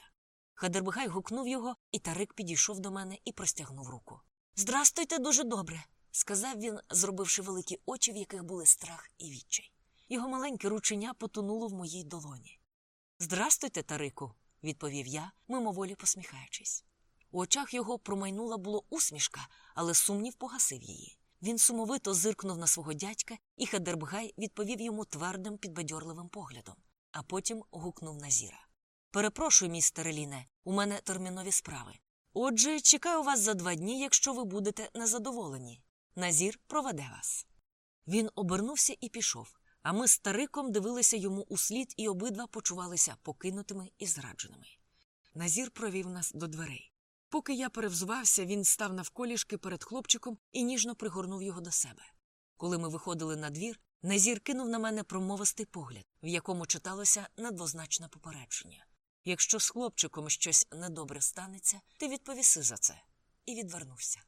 Хадербгай гукнув його, і Тарик підійшов до мене і простягнув руку. Здрастуйте дуже добре, сказав він, зробивши великі очі, в яких були страх і відчай. Його маленьке рученя потонуло в моїй долоні. Здрастуйте, Тарику, відповів я, мимоволі посміхаючись. У очах його промайнула було усмішка, але сумнів погасив її. Він сумовито зиркнув на свого дядька, і Хадербгай відповів йому твердим підбадьорливим поглядом, а потім гукнув Назіра. Перепрошую, містере Ліне, у мене термінові справи. Отже, чекаю вас за два дні, якщо ви будете незадоволені. Назір проведе вас. Він обернувся і пішов, а ми з Тариком дивилися йому услід і обидва почувалися покинутими і зрадженими. Назір провів нас до дверей. Поки я перевзувався, він став навколішки перед хлопчиком і ніжно пригорнув його до себе. Коли ми виходили на двір, Назір кинув на мене промовистий погляд, в якому читалося недвозначне попередження. Якщо з хлопчиком щось недобре станеться, ти відповіси за це. І відвернувся.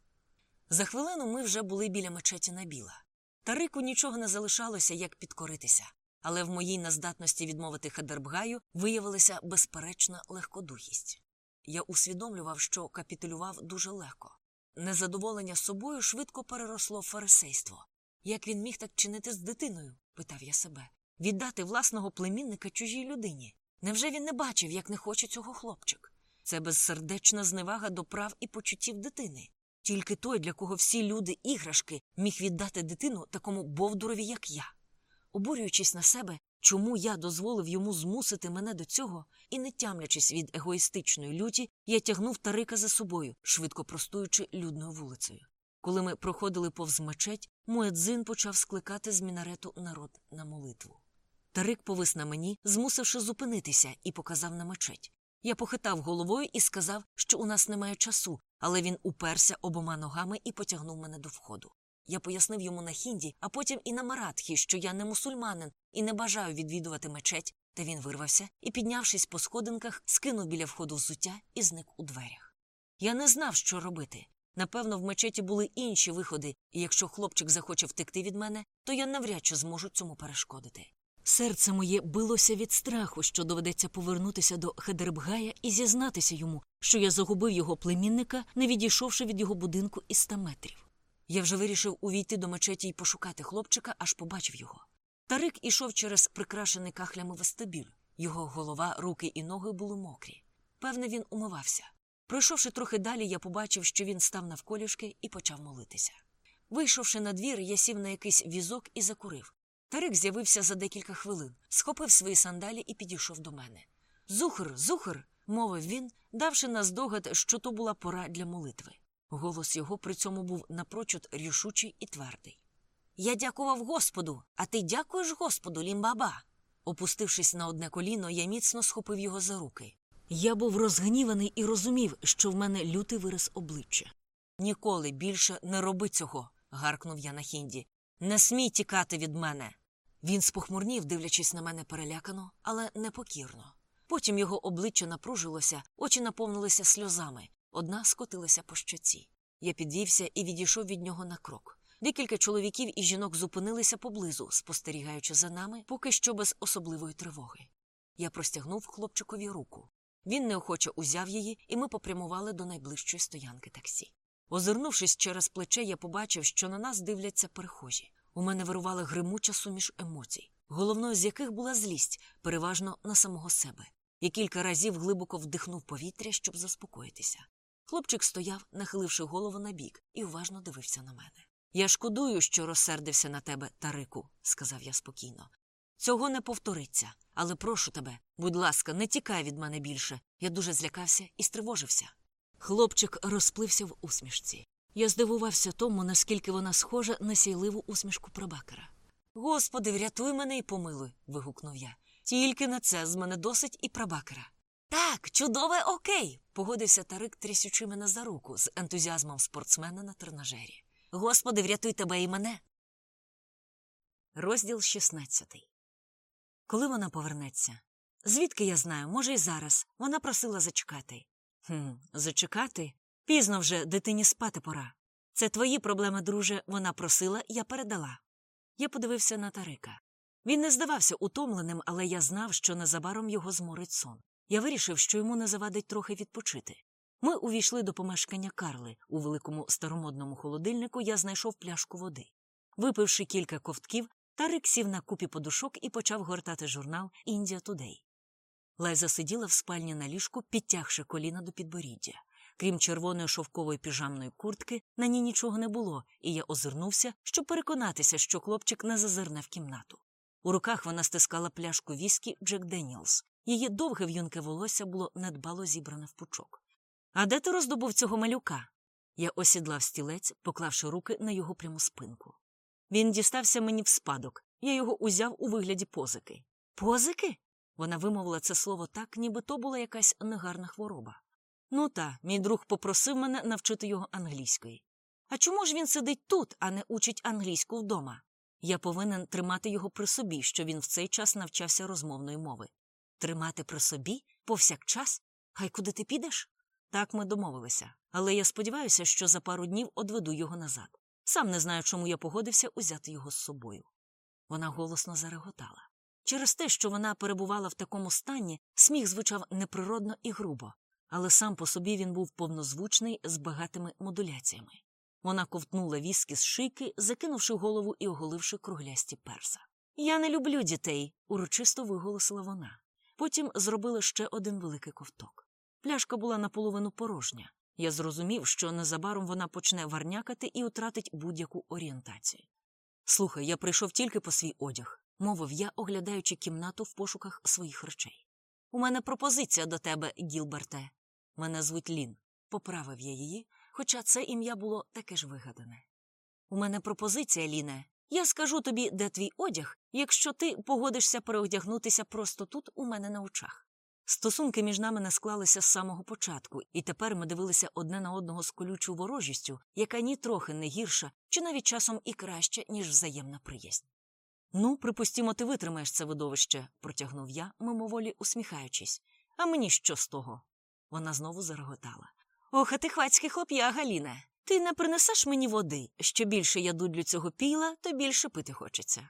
За хвилину ми вже були біля мечеті Набіла. Тарику нічого не залишалося, як підкоритися, але в моїй нездатності відмовити Хадербгаю виявилася безперечна легкодухість. Я усвідомлював, що капітулював дуже легко. Незадоволення собою швидко переросло в фарисейство. Як він міг так чинити з дитиною? питав я себе. Віддати власного племінника чужій людині. Невже він не бачив, як не хоче цього хлопчик? Це безсердечна зневага до прав і почуттів дитини. Тільки той, для кого всі люди іграшки, міг віддати дитину такому бовдурові, як я. Обурюючись на себе, чому я дозволив йому змусити мене до цього, і не тямлячись від егоїстичної люті, я тягнув Тарика за собою, швидко простуючи людною вулицею. Коли ми проходили повз мечеть, Муедзин почав скликати з мінарету народ на молитву. Тарик повис на мені, змусивши зупинитися, і показав на мечеть. Я похитав головою і сказав, що у нас немає часу, але він уперся обома ногами і потягнув мене до входу. Я пояснив йому на хінді, а потім і на маратхі, що я не мусульманин і не бажаю відвідувати мечеть, Та він вирвався і, піднявшись по сходинках, скинув біля входу взуття і зник у дверях. Я не знав, що робити. Напевно, в мечеті були інші виходи, і якщо хлопчик захоче втекти від мене, то я навряд чи зможу цьому перешкодити. Серце моє билося від страху, що доведеться повернутися до Хедербгая і зізнатися йому, що я загубив його племінника, не відійшовши від його будинку і ста метрів. Я вже вирішив увійти до мечеті і пошукати хлопчика, аж побачив його. Тарик ішов через прикрашений кахлями вестибюль. Його голова, руки і ноги були мокрі. Певне, він умивався. Пройшовши трохи далі, я побачив, що він став навколішки і почав молитися. Вийшовши на двір, я сів на якийсь візок і закурив. Тарик з'явився за декілька хвилин, схопив свої сандалі і підійшов до мене. Зухр, зухр, мовив він, давши наздогад, що то була пора для молитви. Голос його при цьому був напрочуд рішучий і твердий. Я дякував Господу, а ти дякуєш Господу, лімбаба. Опустившись на одне коліно, я міцно схопив його за руки. Я був розгніваний і розумів, що в мене лютий вираз обличчя. Ніколи більше не роби цього, гаркнув я на хінді. Не смій тікати від мене. Він спохмурнів, дивлячись на мене перелякано, але непокірно. Потім його обличчя напружилося, очі наповнилися сльозами, одна скотилася по щоці. Я підвівся і відійшов від нього на крок. Декілька чоловіків і жінок зупинилися поблизу, спостерігаючи за нами, поки що без особливої тривоги. Я простягнув хлопчикові руку. Він неохоче узяв її, і ми попрямували до найближчої стоянки таксі. Озирнувшись через плече, я побачив, що на нас дивляться перехожі. У мене вирувала гримуча суміш емоцій, головною з яких була злість, переважно на самого себе. Я кілька разів глибоко вдихнув повітря, щоб заспокоїтися. Хлопчик стояв, нахиливши голову на бік, і уважно дивився на мене. Я шкодую, що розсердився на тебе, Тарику, сказав я спокійно. Цього не повториться, але прошу тебе, будь ласка, не тікай від мене більше. Я дуже злякався і стривожився. Хлопчик розплився в усмішці. Я здивувався тому, наскільки вона схожа на сійливу усмішку прабакера. Господи, врятуй мене і помилуй. вигукнув я. Тільки на це з мене досить і прабакера. Так, чудове окей. погодився Тарик, трясючи мене за руку з ентузіазмом спортсмена на тренажері. Господи, врятуй тебе і мене. Розділ 16 Коли вона повернеться? Звідки я знаю, може, і зараз. Вона просила зачекати. Хм, Зачекати? Пізно вже дитині спати пора. Це твої проблеми, друже, вона просила, я передала. Я подивився на Тарика. Він не здавався утомленим, але я знав, що незабаром його зморить сон. Я вирішив, що йому не завадить трохи відпочити. Ми увійшли до помешкання Карли. У великому старомодному холодильнику я знайшов пляшку води. Випивши кілька ковтків, Тарик сів на купі подушок і почав гортати журнал Індія Тудей. Лайза сиділа в спальні на ліжку, підтягши коліна до підборіддя. Крім червоної шовкової піжамної куртки, на ній нічого не було, і я озирнувся, щоб переконатися, що хлопчик не зазирне в кімнату. У руках вона стискала пляшку віскі Джек Деніелс. Її довге в'юнке волосся було недбало зібране в пучок. А де ти роздобув цього малюка? Я осідлав стілець, поклавши руки на його пряму спинку. Він дістався мені в спадок. Я його узяв у вигляді позики. Позики? Вона вимовила це слово так, ніби то була якась негарна хвороба. Ну та, мій друг попросив мене навчити його англійської. А чому ж він сидить тут, а не учить англійську вдома? Я повинен тримати його при собі, що він в цей час навчався розмовної мови. Тримати при собі? Повсякчас? Хай куди ти підеш? Так ми домовилися, але я сподіваюся, що за пару днів одведу його назад. Сам не знаю, чому я погодився узяти його з собою. Вона голосно зареготала. Через те, що вона перебувала в такому стані, сміх звучав неприродно і грубо, але сам по собі він був повнозвучний з багатими модуляціями. Вона ковтнула віскі з шийки, закинувши голову і оголивши круглясті перса. Я не люблю дітей, урочисто виголосила вона. Потім зробила ще один великий ковток. Пляшка була наполовину порожня. Я зрозумів, що незабаром вона почне варнякати і втратить будь-яку орієнтацію. Слухай, я прийшов тільки по свій одяг, мовив я, оглядаючи кімнату в пошуках своїх речей. У мене пропозиція до тебе, Гілберте. Мене звуть Лін. Поправив я її, хоча це ім'я було таке ж вигадане. У мене пропозиція, Ліне. Я скажу тобі, де твій одяг, якщо ти погодишся переодягнутися просто тут, у мене на очах. Стосунки між нами не склалися з самого початку, і тепер ми дивилися одне на одного з колючою ворожістю, яка ні трохи не гірша, чи навіть часом і краща, ніж взаємна приязнь. Ну, припустімо, ти витримаєш це видовище, протягнув я, мимоволі усміхаючись. А мені що з того? Вона знову зареготала. Ох, а ти хвацький хлоп'я, Галіне. Ти не принесеш мені води. Що більше я дудлю цього піла, то більше пити хочеться.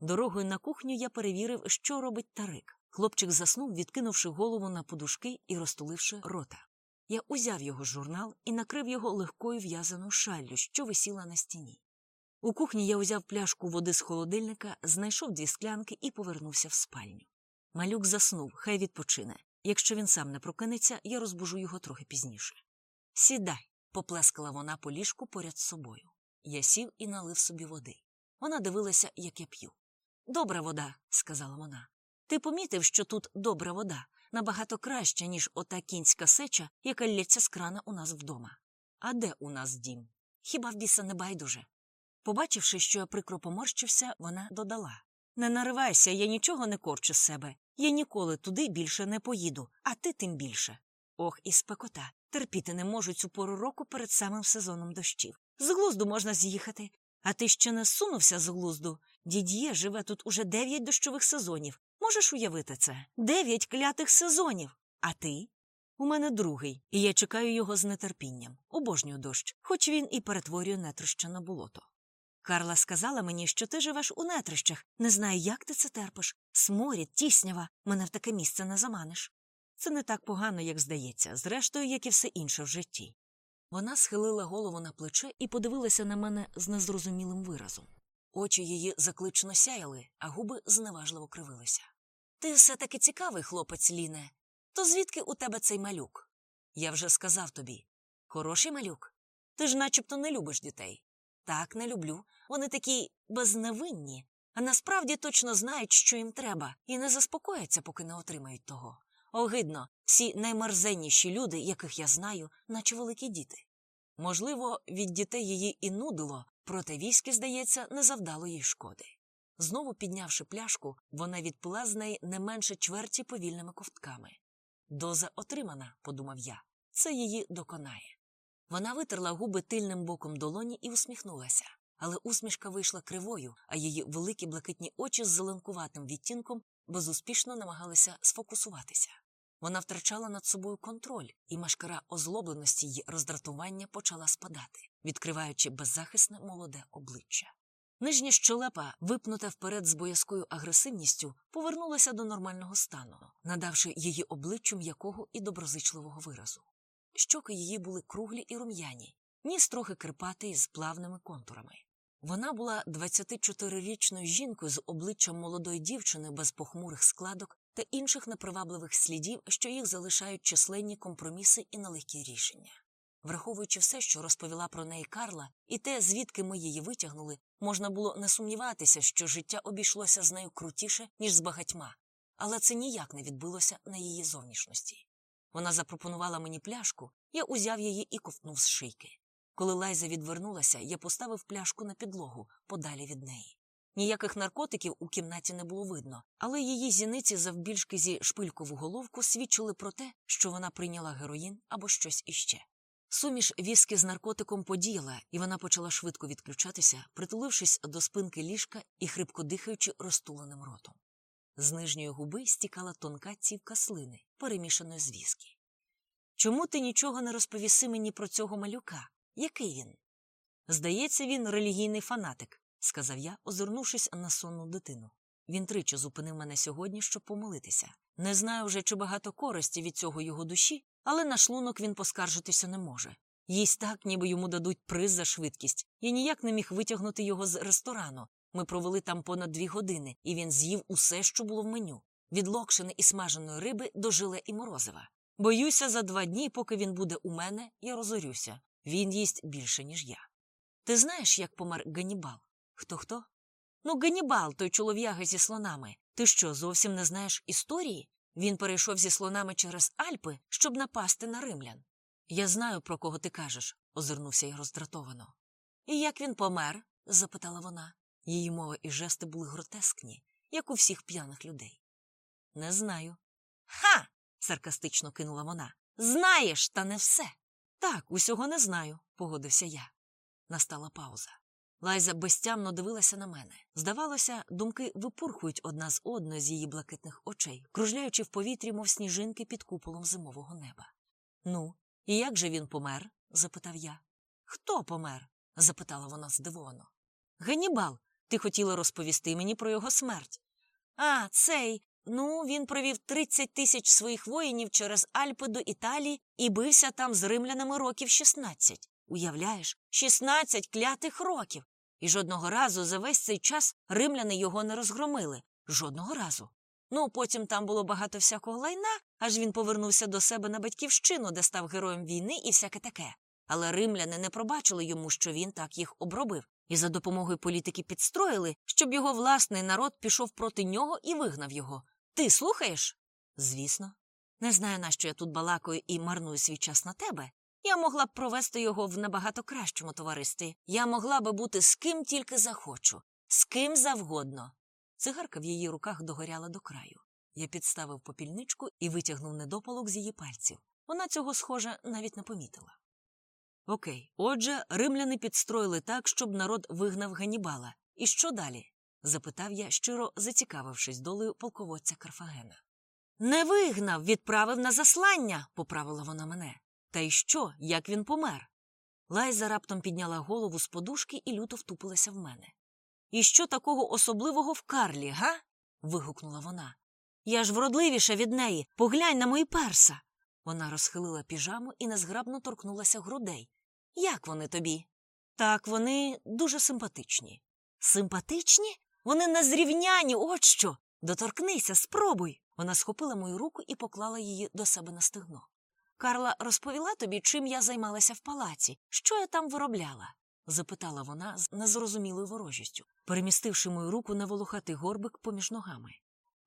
Дорогою на кухню я перевірив, що робить Тарик. Хлопчик заснув, відкинувши голову на подушки і розтуливши рота. Я узяв його журнал і накрив його легкою в'язаною шаллю, що висіла на стіні. У кухні я узяв пляшку води з холодильника, знайшов дві склянки і повернувся в спальню. Малюк заснув, хай відпочине. Якщо він сам не прокинеться, я розбужу його трохи пізніше. Сідай, поплескала вона по ліжку поряд з собою. Я сів і налив собі води. Вона дивилася, як я п'ю. Добра вода, сказала вона. Ти помітив, що тут добра вода, набагато краща, ніж ота кінська сеча, яка лється з крана у нас вдома. А де у нас дім? Хіба в біса не байдуже? Побачивши, що я прикро поморщився, вона додала Не наривайся, я нічого не корчу з себе. Я ніколи туди більше не поїду, а ти тим більше. Ох, і спекота. Терпіти не можу цю пору року перед самим сезоном дощів. З глузду можна з'їхати. А ти ще не сунувся з глузду. Дід'є живе тут уже дев'ять дощових сезонів. Можеш уявити це? Дев'ять клятих сезонів. А ти? У мене другий, і я чекаю його з нетерпінням. Обожнюю дощ, хоч він і перетворює нетрища на болото. Карла сказала мені, що ти живеш у нетрищах. Не знаю, як ти це терпиш. Сморід, тіснява, мене в таке місце не заманиш. Це не так погано, як здається, зрештою, як і все інше в житті. Вона схилила голову на плече і подивилася на мене з незрозумілим виразом. Очі її заклично сяяли, а губи зневажливо кривилися. Ти все таки цікавий, хлопець, Ліне. То звідки у тебе цей малюк? Я вже сказав тобі. Хороший малюк? Ти ж начебто не любиш дітей. Так, не люблю. Вони такі безневинні, а насправді точно знають, що їм треба, і не заспокояться, поки не отримають того. Огидно, всі наймерзенніші люди, яких я знаю, наче великі діти. Можливо, від дітей її і нудило, проте військи, здається, не завдало їй шкоди. Знову піднявши пляшку, вона відпила з неї не менше чверті повільними ковтками. Доза отримана, подумав я, це її доконає. Вона витерла губи тильним боком долоні і усміхнулася, але усмішка вийшла кривою, а її великі блакитні очі з зеленкуватим відтінком безуспішно намагалися сфокусуватися. Вона втрачала над собою контроль, і машкара озлобленості й роздратування почала спадати, відкриваючи беззахисне молоде обличчя. Нижня щелепа, випнута вперед з боязкою агресивністю, повернулася до нормального стану, надавши її обличчю м'якого і доброзичливого виразу. Щоки її були круглі і рум'яні, ніс трохи крипатий з плавними контурами. Вона була 24-річною жінкою з обличчям молодої дівчини без похмурих складок та інших непривабливих слідів, що їх залишають численні компроміси і нелегкі рішення. Враховуючи все, що розповіла про неї Карла, і те, звідки ми її витягнули, можна було не сумніватися, що життя обійшлося з нею крутіше, ніж з багатьма, але це ніяк не відбилося на її зовнішності. Вона запропонувала мені пляшку, я узяв її і ковтнув з шийки. Коли Лайза відвернулася, я поставив пляшку на підлогу подалі від неї. Ніяких наркотиків у кімнаті не було видно, але її зіниці завбільшки зі шпилькову головку свідчили про те, що вона прийняла героїн або щось іще. Суміш віски з наркотиком подіяла, і вона почала швидко відключатися, притулившись до спинки ліжка і хрипко дихаючи розтуленим ротом. З нижньої губи стікала тонка цівка слини, перемішаної з віскі. Чому ти нічого не розповіси мені про цього малюка? Який він? Здається, він релігійний фанатик, сказав я, озирнувшись на сонну дитину. Він тричі зупинив мене сьогодні, щоб помолитися. Не знаю вже, чи багато користі від цього його душі, але на шлунок він поскаржитися не може. Їсть так, ніби йому дадуть приз за швидкість. Я ніяк не міг витягнути його з ресторану. Ми провели там понад дві години, і він з'їв усе, що було в меню від локшини і смаженої риби до жиле і морозива. Боюся, за два дні, поки він буде у мене, я розорюся. Він їсть більше, ніж я. Ти знаєш, як помер Ганібал? Хто хто? Ну, Ганібал, той чолов'яга зі слонами. Ти що, зовсім не знаєш історії? Він перейшов зі слонами через Альпи, щоб напасти на римлян. Я знаю, про кого ти кажеш, озирнувся я роздратовано. І як він помер? запитала вона. Її мова і жести були гротескні, як у всіх п'яних людей. Не знаю. Ха. саркастично кинула вона. Знаєш, та не все. Так, усього не знаю, погодився я. Настала пауза. Лайза безтямно дивилася на мене. Здавалося, думки випурхують одна з одної з її блакитних очей, кружляючи в повітрі, мов сніжинки під куполом зимового неба. Ну, і як же він помер? запитав я. Хто помер? запитала вона здивовано. Генібал, ти хотіла розповісти мені про його смерть. А, цей. Ну, він провів 30 тисяч своїх воїнів через Альпи до Італії і бився там з римлянами років 16. Уявляєш, 16 клятих років. І жодного разу за весь цей час римляни його не розгромили. Жодного разу. Ну, потім там було багато всякого лайна, аж він повернувся до себе на батьківщину, де став героєм війни і всяке таке. Але римляни не пробачили йому, що він так їх обробив, і за допомогою політики підстроїли, щоб його власний народ пішов проти нього і вигнав його. Ти слухаєш? Звісно. Не знаю, нащо я тут балакаю і марную свій час на тебе. Я могла б провести його в набагато кращому товаристві. Я могла би бути з ким тільки захочу, з ким завгодно. Цигарка в її руках догоряла до краю. Я підставив попільничку і витягнув недопалок з її пальців. Вона цього, схоже, навіть не помітила. Окей, отже, римляни підстроїли так, щоб народ вигнав Ганібала. І що далі? запитав я, щиро зацікавившись долею полководця Карфагена. Не вигнав, відправив на заслання, поправила вона мене. Та й що, як він помер? Лайза раптом підняла голову з подушки і люто втупилася в мене. І що такого особливого в Карлі, га? вигукнула вона. Я ж вродливіша від неї. Поглянь на мої перса. Вона розхилила піжаму і незграбно торкнулася грудей. Як вони тобі? Так, вони дуже симпатичні. Симпатичні? Вони незрівняні, от що. Доторкнися, спробуй. Вона схопила мою руку і поклала її до себе на стегно. Карла розповіла тобі, чим я займалася в палаці, що я там виробляла? запитала вона з незрозумілою ворожістю, перемістивши мою руку на волохатий горбик поміж ногами.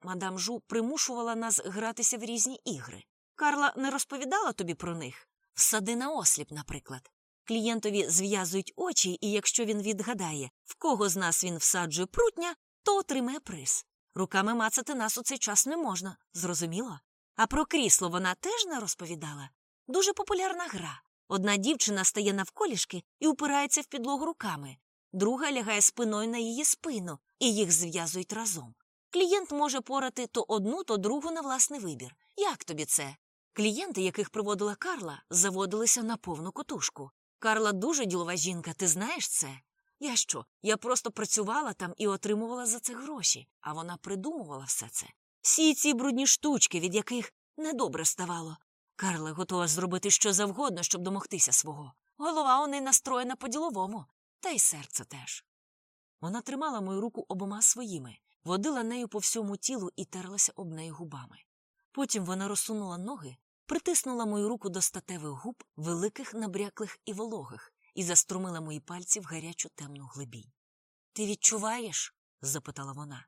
Мадам Жу примушувала нас гратися в різні ігри. Карла не розповідала тобі про них? Всади на осліп, наприклад. Клієнтові зв'язують очі, і якщо він відгадає, в кого з нас він всаджує прутня, то отримає приз. Руками мацати нас у цей час не можна, зрозуміло? А про крісло вона теж не розповідала. Дуже популярна гра. Одна дівчина стає навколішки і упирається в підлогу руками, друга лягає спиною на її спину, і їх зв'язують разом. Клієнт може порати то одну, то другу на власний вибір. Як тобі це? Клієнти, яких приводила Карла, заводилися на повну котушку. Карла дуже ділова жінка, ти знаєш це? Я що? Я просто працювала там і отримувала за це гроші, а вона придумувала все це. Всі ці брудні штучки, від яких недобре ставало. Карла готова зробити що завгодно, щоб домогтися свого. Голова у неї настроєна по-діловому, та й серце теж. Вона тримала мою руку обома своїми, водила нею по всьому тілу і терлася об неї губами. Потім вона розсунула ноги, притиснула мою руку до статевих губ, великих, набряклих і вологих, і заструмила мої пальці в гарячу темну глибінь. Ти відчуваєш? запитала вона.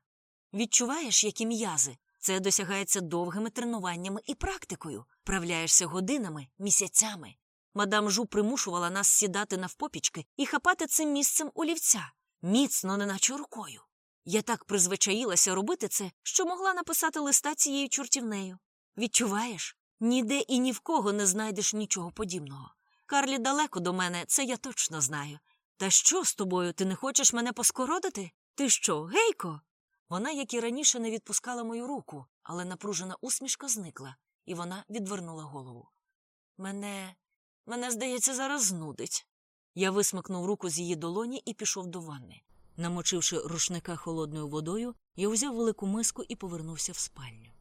Відчуваєш, які м'язи? Це досягається довгими тренуваннями і практикою. Правляєшся годинами, місяцями. Мадам Жу примушувала нас сідати навпопічки і хапати цим місцем олівця, міцно, неначе рукою. Я так призвичаїлася робити це, що могла написати листа цією чортівнею. Відчуваєш? Ніде і ні в кого не знайдеш нічого подібного. Карлі далеко до мене, це я точно знаю. Та що з тобою? Ти не хочеш мене поскородити? Ти що, гейко? Вона, як і раніше, не відпускала мою руку, але напружена усмішка зникла, і вона відвернула голову. Мене, мене, здається, зараз знудить. Я висмикнув руку з її долоні і пішов до ванни. Намочивши рушника холодною водою, я узяв велику миску і повернувся в спальню.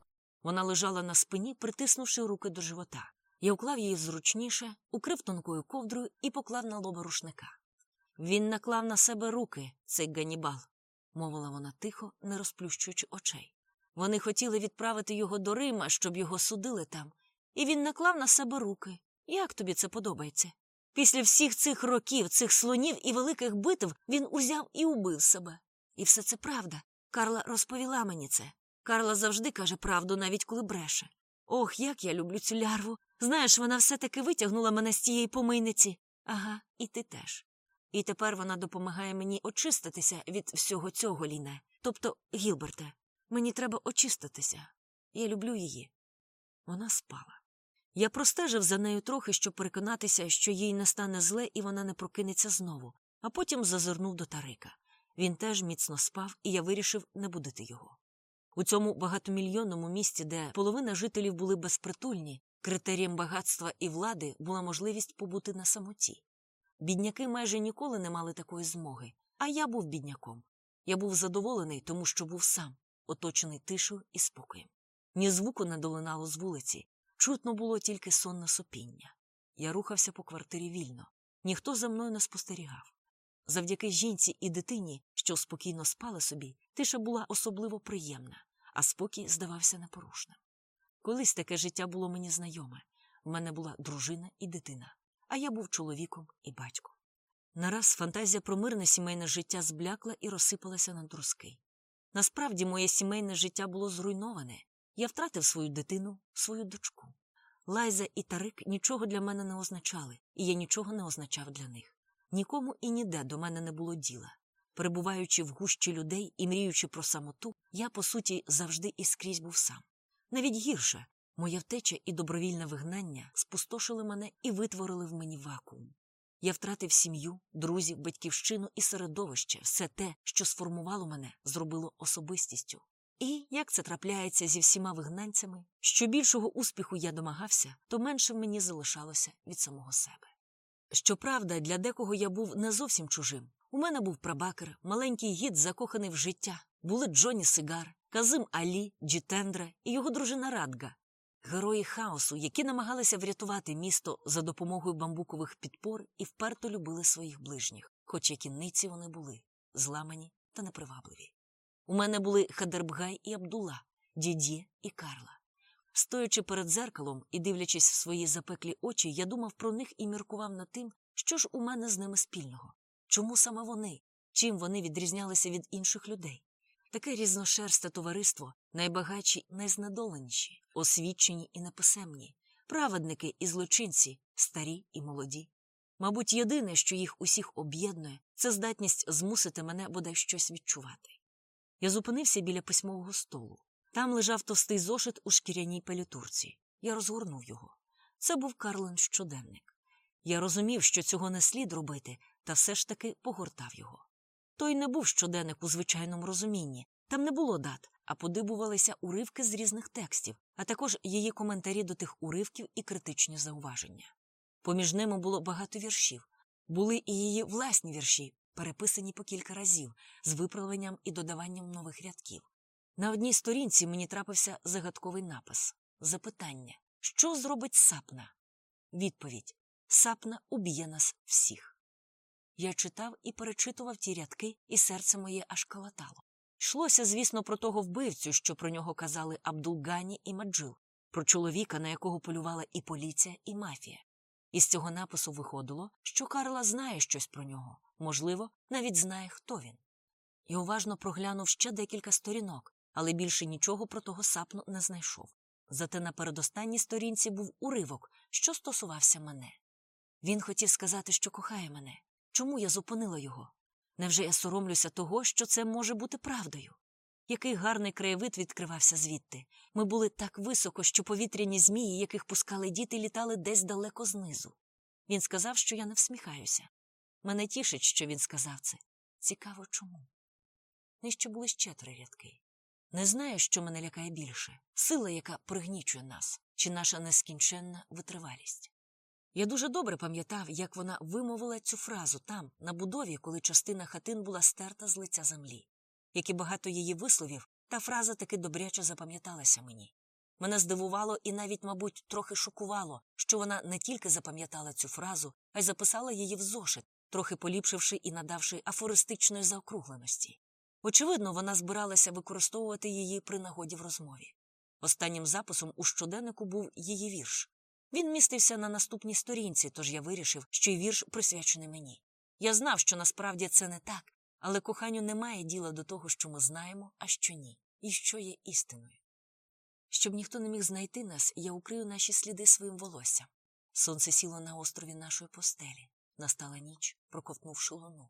Вона лежала на спині, притиснувши руки до живота. Я уклав її зручніше, укрив тонкою ковдрою і поклав на лоба рушника. Він наклав на себе руки, цей ганібал, мовила вона тихо, не розплющуючи очей. Вони хотіли відправити його до Рима, щоб його судили там, і він наклав на себе руки. Як тобі це подобається? Після всіх цих років, цих слонів і великих битв він узяв і убив себе. І все це правда. Карла розповіла мені це. Карла завжди каже правду, навіть коли бреше. Ох, як я люблю цю лярву. Знаєш, вона все таки витягнула мене з тієї помийниці. Ага, і ти теж. І тепер вона допомагає мені очиститися від всього цього, Ліне. Тобто, Гілберте, мені треба очиститися. Я люблю її. Вона спала. Я простежив за нею трохи, щоб переконатися, що їй не стане зле і вона не прокинеться знову. а потім зазирнув до Тарика. Він теж міцно спав, і я вирішив не будити його. У цьому багатомільйонному місті, де половина жителів були безпритульні, критерієм багатства і влади була можливість побути на самоті. Бідняки майже ніколи не мали такої змоги, а я був бідняком. Я був задоволений, тому що був сам, оточений тишою і спокоєм. Ні звуку не долинало з вулиці, чутно було тільки сонне сопіння. Я рухався по квартирі вільно, ніхто за мною не спостерігав. Завдяки жінці і дитині, що спокійно спали собі, тиша була особливо приємна, а спокій здавався непорушним. Колись таке життя було мені знайоме в мене була дружина і дитина, а я був чоловіком і батьком. Нараз фантазія про мирне сімейне життя зблякла і розсипалася на друзки. Насправді, моє сімейне життя було зруйноване. Я втратив свою дитину, свою дочку. Лайза і Тарик нічого для мене не означали, і я нічого не означав для них. Нікому і ніде до мене не було діла. Перебуваючи в гущі людей і мріючи про самоту, я, по суті, завжди і скрізь був сам. Навіть гірше, моя втеча і добровільне вигнання спустошили мене і витворили в мені вакуум. Я втратив сім'ю, друзів, батьківщину і середовище, все те, що сформувало мене, зробило особистістю. І, як це трапляється зі всіма вигнанцями, що більшого успіху я домагався, то менше мені залишалося від самого себе. Щоправда, для декого я був не зовсім чужим. У мене був прабакер, маленький гід, закоханий в життя, були Джоні Сигар, Казим Алі, Джітендра і його дружина Радга, герої хаосу, які намагалися врятувати місто за допомогою бамбукових підпор і вперто любили своїх ближніх, хоч які ниці вони були, зламані та непривабливі. У мене були Хадербгай і Абдула, Дідє і Карла. Стоячи перед зеркалом і дивлячись в свої запеклі очі, я думав про них і міркував над тим, що ж у мене з ними спільного. Чому саме вони? Чим вони відрізнялися від інших людей? Таке різношерсте товариство, найбагатші, найзнедоленіші, освічені і неписемні, праведники і злочинці, старі і молоді. Мабуть, єдине, що їх усіх об'єднує, це здатність змусити мене бодай щось відчувати. Я зупинився біля письмового столу. Там лежав товстий зошит у шкіряній пелютурці. Я розгорнув його. Це був Карлин щоденник. Я розумів, що цього не слід робити, та все ж таки погортав його. Той не був щоденник у звичайному розумінні, там не було дат, а подибувалися уривки з різних текстів, а також її коментарі до тих уривків і критичні зауваження. Поміж ними було багато віршів, були і її власні вірші, переписані по кілька разів, з виправленням і додаванням нових рядків. На одній сторінці мені трапився загадковий напис запитання що зробить сапна? Відповідь Сапна уб'є нас всіх. Я читав і перечитував ті рядки, і серце моє аж калатало. Йшлося, звісно, про того вбивцю, що про нього казали Абдулгані і Маджил, про чоловіка, на якого полювала і поліція, і мафія. Із цього напису виходило, що Карла знає щось про нього, можливо, навіть знає, хто він. Я уважно проглянув ще декілька сторінок, але більше нічого про того сапну не знайшов. Зате на передостанній сторінці був уривок, що стосувався мене. Він хотів сказати, що кохає мене. Чому я зупинила його? Невже я соромлюся того, що це може бути правдою? Який гарний краєвид відкривався звідти. Ми були так високо, що повітряні змії, яких пускали діти, літали десь далеко знизу. Він сказав, що я не всміхаюся. Мене тішить, що він сказав це. Цікаво чому. Нижче були ще три рядки. Не знаю, що мене лякає більше сила, яка пригнічує нас, чи наша нескінченна витривалість. Я дуже добре пам'ятав, як вона вимовила цю фразу там, на будові, коли частина хатин була стерта з лиця землі. Як і багато її висловів, та фраза таки добряче запам'яталася мені. Мене здивувало і навіть, мабуть, трохи шокувало, що вона не тільки запам'ятала цю фразу, а й записала її в зошит, трохи поліпшивши і надавши афористичної заокругленості. Очевидно, вона збиралася використовувати її при нагоді в розмові. Останнім записом у щоденнику був її вірш. Він містився на наступній сторінці, тож я вирішив, що й вірш присвячений мені. Я знав, що насправді це не так, але коханню немає діла до того, що ми знаємо, а що ні, і що є істиною. Щоб ніхто не міг знайти нас, я укрию наші сліди своїм волоссям. Сонце сіло на острові нашої постелі. Настала ніч, проковтнувши луну.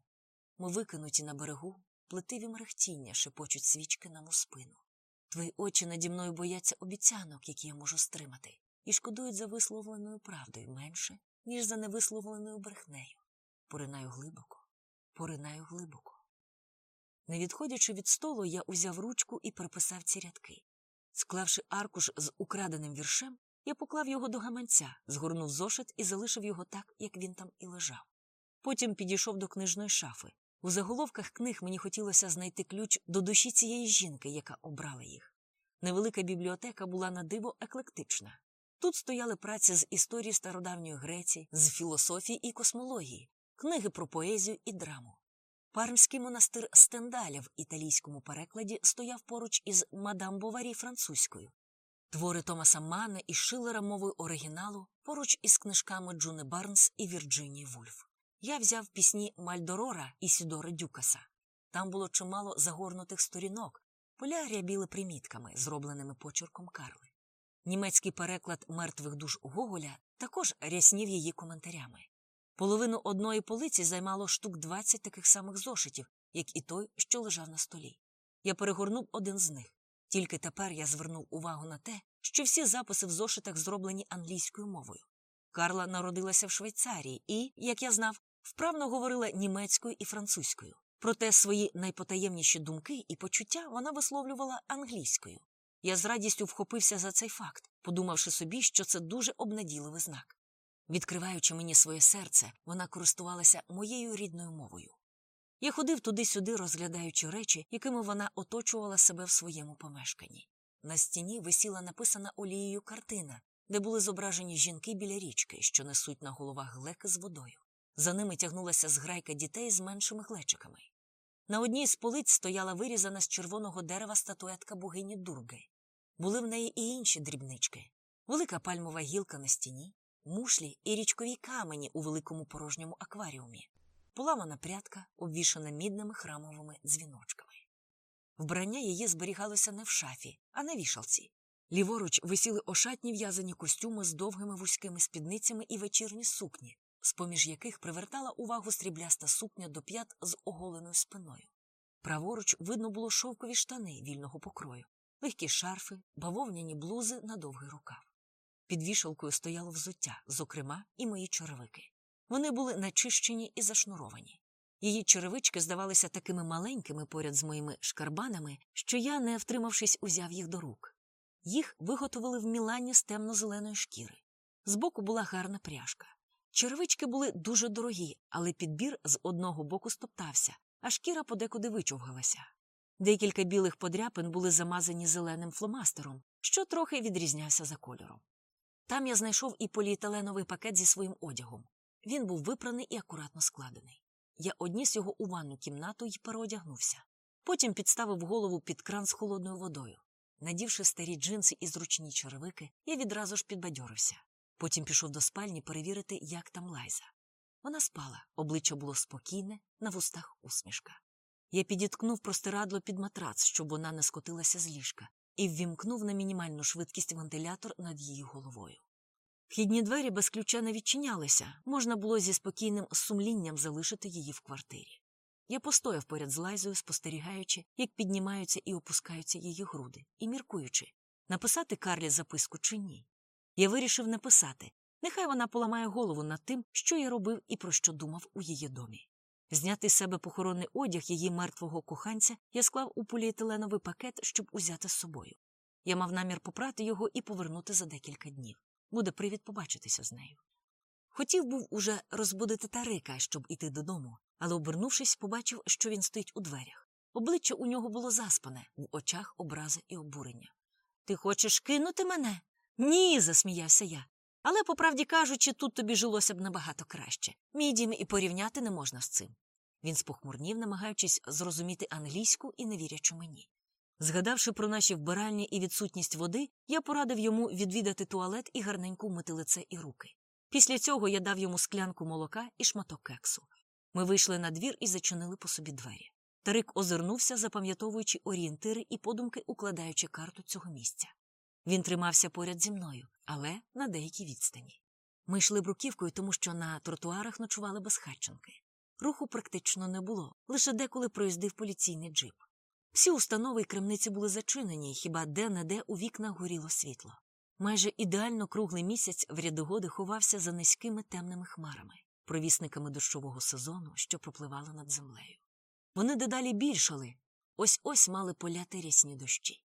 Ми викинуті на берегу, плетиві мерехтіння шепочуть свічки нам у спину. Твої очі наді мною бояться обіцянок, які я можу стримати, і шкодують за висловленою правдою менше, ніж за невисловленою брехнею. Поринаю глибоко, поринаю глибоко. Не відходячи від столу, я узяв ручку і переписав ці рядки. Склавши аркуш з украденим віршем, я поклав його до гаманця, згорнув зошит і залишив його так, як він там і лежав. Потім підійшов до книжної шафи. У заголовках книг мені хотілося знайти ключ до душі цієї жінки, яка обрала їх. Невелика бібліотека була на диво еклектична. Тут стояли праці з історії стародавньої Греції, з філософії і космології, книги про поезію і драму. Пармський монастир Стендаля в італійському перекладі стояв поруч із мадам Боварі французькою. Твори Томаса Мана і Шилера мовою оригіналу поруч із книжками Джуни Барнс і Вірджинії Вульф. Я взяв пісні Мальдорора і Сідора Дюкаса. Там було чимало загорнутих сторінок, поля рябіли примітками, зробленими почерком Карли. Німецький переклад мертвих душ Гоголя також ряснів її коментарями. Половину одної полиці займало штук 20 таких самих зошитів, як і той, що лежав на столі. Я перегорнув один з них. Тільки тепер я звернув увагу на те, що всі записи в зошитах зроблені англійською мовою. Карла народилася в Швейцарії і, як я знав, вправно говорила німецькою і французькою. Проте свої найпотаємніші думки і почуття вона висловлювала англійською. Я з радістю вхопився за цей факт, подумавши собі, що це дуже обнадійливий знак. Відкриваючи мені своє серце, вона користувалася моєю рідною мовою. Я ходив туди-сюди, розглядаючи речі, якими вона оточувала себе в своєму помешканні. На стіні висіла написана олією картина, де були зображені жінки біля річки, що несуть на головах глеки з водою. За ними тягнулася зграйка дітей з меншими глечиками. На одній з полиць стояла вирізана з червоного дерева статуетка богині Дурги. Були в неї і інші дрібнички велика пальмова гілка на стіні, мушлі і річкові камені у великому порожньому акваріумі, поламана прядка, обвішана мідними храмовими дзвіночками. Вбрання її зберігалося не в шафі, а на вішалці. Ліворуч висіли ошатні в'язані костюми з довгими вузькими спідницями і вечірні сукні, з поміж яких привертала увагу стрібляста сукня до п'ят з оголеною спиною. Праворуч видно було шовкові штани вільного покрою, легкі шарфи, бавовняні блузи на довгий рукав. Під вішалкою стояло взуття, зокрема, і мої черевики. Вони були начищені і зашнуровані. Її черевички здавалися такими маленькими поряд з моїми шкарбанами, що я, не втримавшись, узяв їх до рук. Їх виготовили в Мілані з темно-зеленої шкіри. Збоку була гарна пряжка. Черевички були дуже дорогі, але підбір з одного боку стоптався, а шкіра подекуди вичовгалася. Декілька білих подряпин були замазані зеленим фломастером, що трохи відрізнявся за кольором. Там я знайшов і поліетиленовий пакет зі своїм одягом. Він був випраний і акуратно складений. Я одніс його у ванну кімнату і переодягнувся. Потім підставив голову під кран з холодною водою. Надівши старі джинси і зручні черевики, я відразу ж підбадьорився. Потім пішов до спальні перевірити, як там лайза. Вона спала, обличчя було спокійне, на вустах усмішка. Я підіткнув простирадло під матрац, щоб вона не скотилася з ліжка, і ввімкнув на мінімальну швидкість вентилятор над її головою. Вхідні двері без ключа не відчинялися, можна було зі спокійним сумлінням залишити її в квартирі. Я постояв поряд з лайзою, спостерігаючи, як піднімаються і опускаються її груди, і міркуючи, написати Карлі записку чи ні. Я вирішив написати. Нехай вона поламає голову над тим, що я робив і про що думав у її домі. Зняти з себе похоронний одяг її мертвого коханця я склав у поліетиленовий пакет, щоб узяти з собою. Я мав намір попрати його і повернути за декілька днів. Буде привід побачитися з нею. Хотів був уже розбудити Тарика, щоб іти додому, але, обернувшись, побачив, що він стоїть у дверях. Обличчя у нього було заспане, в очах образи і обурення. Ти хочеш кинути мене? Ні, засміявся я. Але, по правді кажучи, тут тобі жилося б набагато краще. Мій дім і порівняти не можна з цим. Він спохмурнів, намагаючись зрозуміти англійську і не вірячи мені. Згадавши про наші вбиральні і відсутність води, я порадив йому відвідати туалет і гарненько вмити лице і руки. Після цього я дав йому склянку молока і шматок кексу. Ми вийшли на двір і зачинили по собі двері. Тарик озирнувся, запам'ятовуючи орієнтири і подумки, укладаючи карту цього місця. Він тримався поряд зі мною, але на деякій відстані. Ми йшли бруківкою, тому що на тротуарах ночували безхатченки. Руху практично не було, лише деколи проїздив поліційний джип. Всі установи й крамниці були зачинені, хіба де-не-де у вікнах горіло світло. Майже ідеально круглий місяць в рядогоди ховався за низькими темними хмарами. провісниками дощового сезону, що пропливали над землею. Вони дедалі більшали, ось ось мали поляти рясні дощі.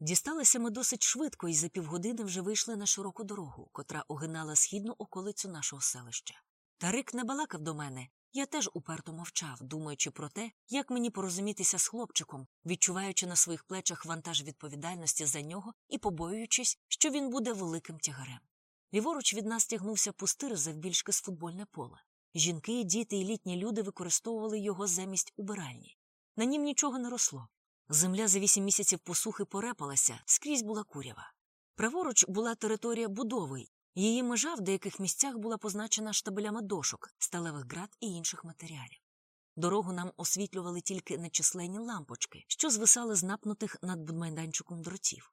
Дісталися ми досить швидко і за півгодини вже вийшли на широку дорогу, котра огинала східну околицю нашого селища. Тарик не балакав до мене, я теж уперто мовчав, думаючи про те, як мені порозумітися з хлопчиком, відчуваючи на своїх плечах вантаж відповідальності за нього і побоюючись, що він буде великим тягарем. Ліворуч від нас тягнувся пустир завбільшки з футбольне поле. Жінки, діти і літні люди використовували його замість убиральні. На нім нічого не росло. Земля за вісім місяців посухи порепалася, скрізь була курява. Праворуч була територія будови, її межа в деяких місцях була позначена штабелями дошок, сталевих град і інших матеріалів. Дорогу нам освітлювали тільки нечисленні лампочки, що звисали з напнутих над будмайданчиком дротів.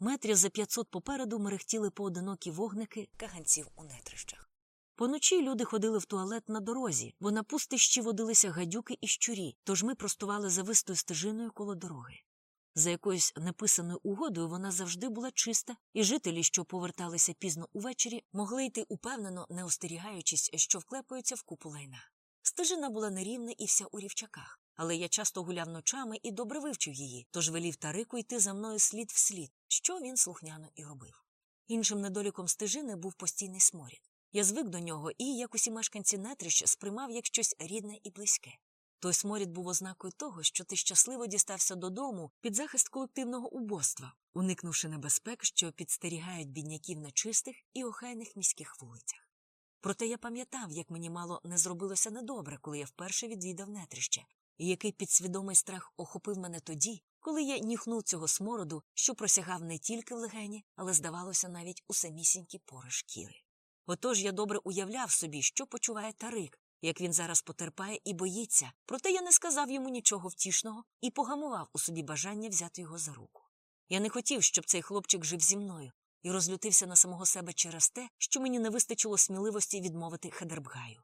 Метрів за 500 попереду мерехтіли поодинокі вогники каганців у нетрищах. Поночі люди ходили в туалет на дорозі, бо на пустищі водилися гадюки і щурі, тож ми простували завистою стежиною коло дороги. За якоюсь неписаною угодою вона завжди була чиста, і жителі, що поверталися пізно увечері, могли йти упевнено, не остерігаючись, що вклепаються в купу лайна. Стежина була нерівна і вся у рівчаках, але я часто гуляв ночами і добре вивчив її, тож велів Тарику йти за мною слід в слід, що він слухняно і робив. Іншим недоліком стежини був постійний сморід. Я звик до нього і, як усі мешканці нетрищ, сприймав як щось рідне і близьке. Той сморід був ознакою того, що ти щасливо дістався додому під захист колективного убоства, уникнувши небезпек, що підстерігають бідняків на чистих і охайних міських вулицях. Проте я пам'ятав, як мені мало не зробилося недобре, коли я вперше відвідав нетрище, і який підсвідомий страх охопив мене тоді, коли я нюхнув цього смороду, що просягав не тільки в легені, але, здавалося, навіть у самісінькі пори шкіри. Отож я добре уявляв собі, що почуває Тарик, як він зараз потерпає і боїться, проте я не сказав йому нічого втішного і погамував у собі бажання взяти його за руку. Я не хотів, щоб цей хлопчик жив зі мною, і розлютився на самого себе через те, що мені не вистачило сміливості відмовити Хедербгаю.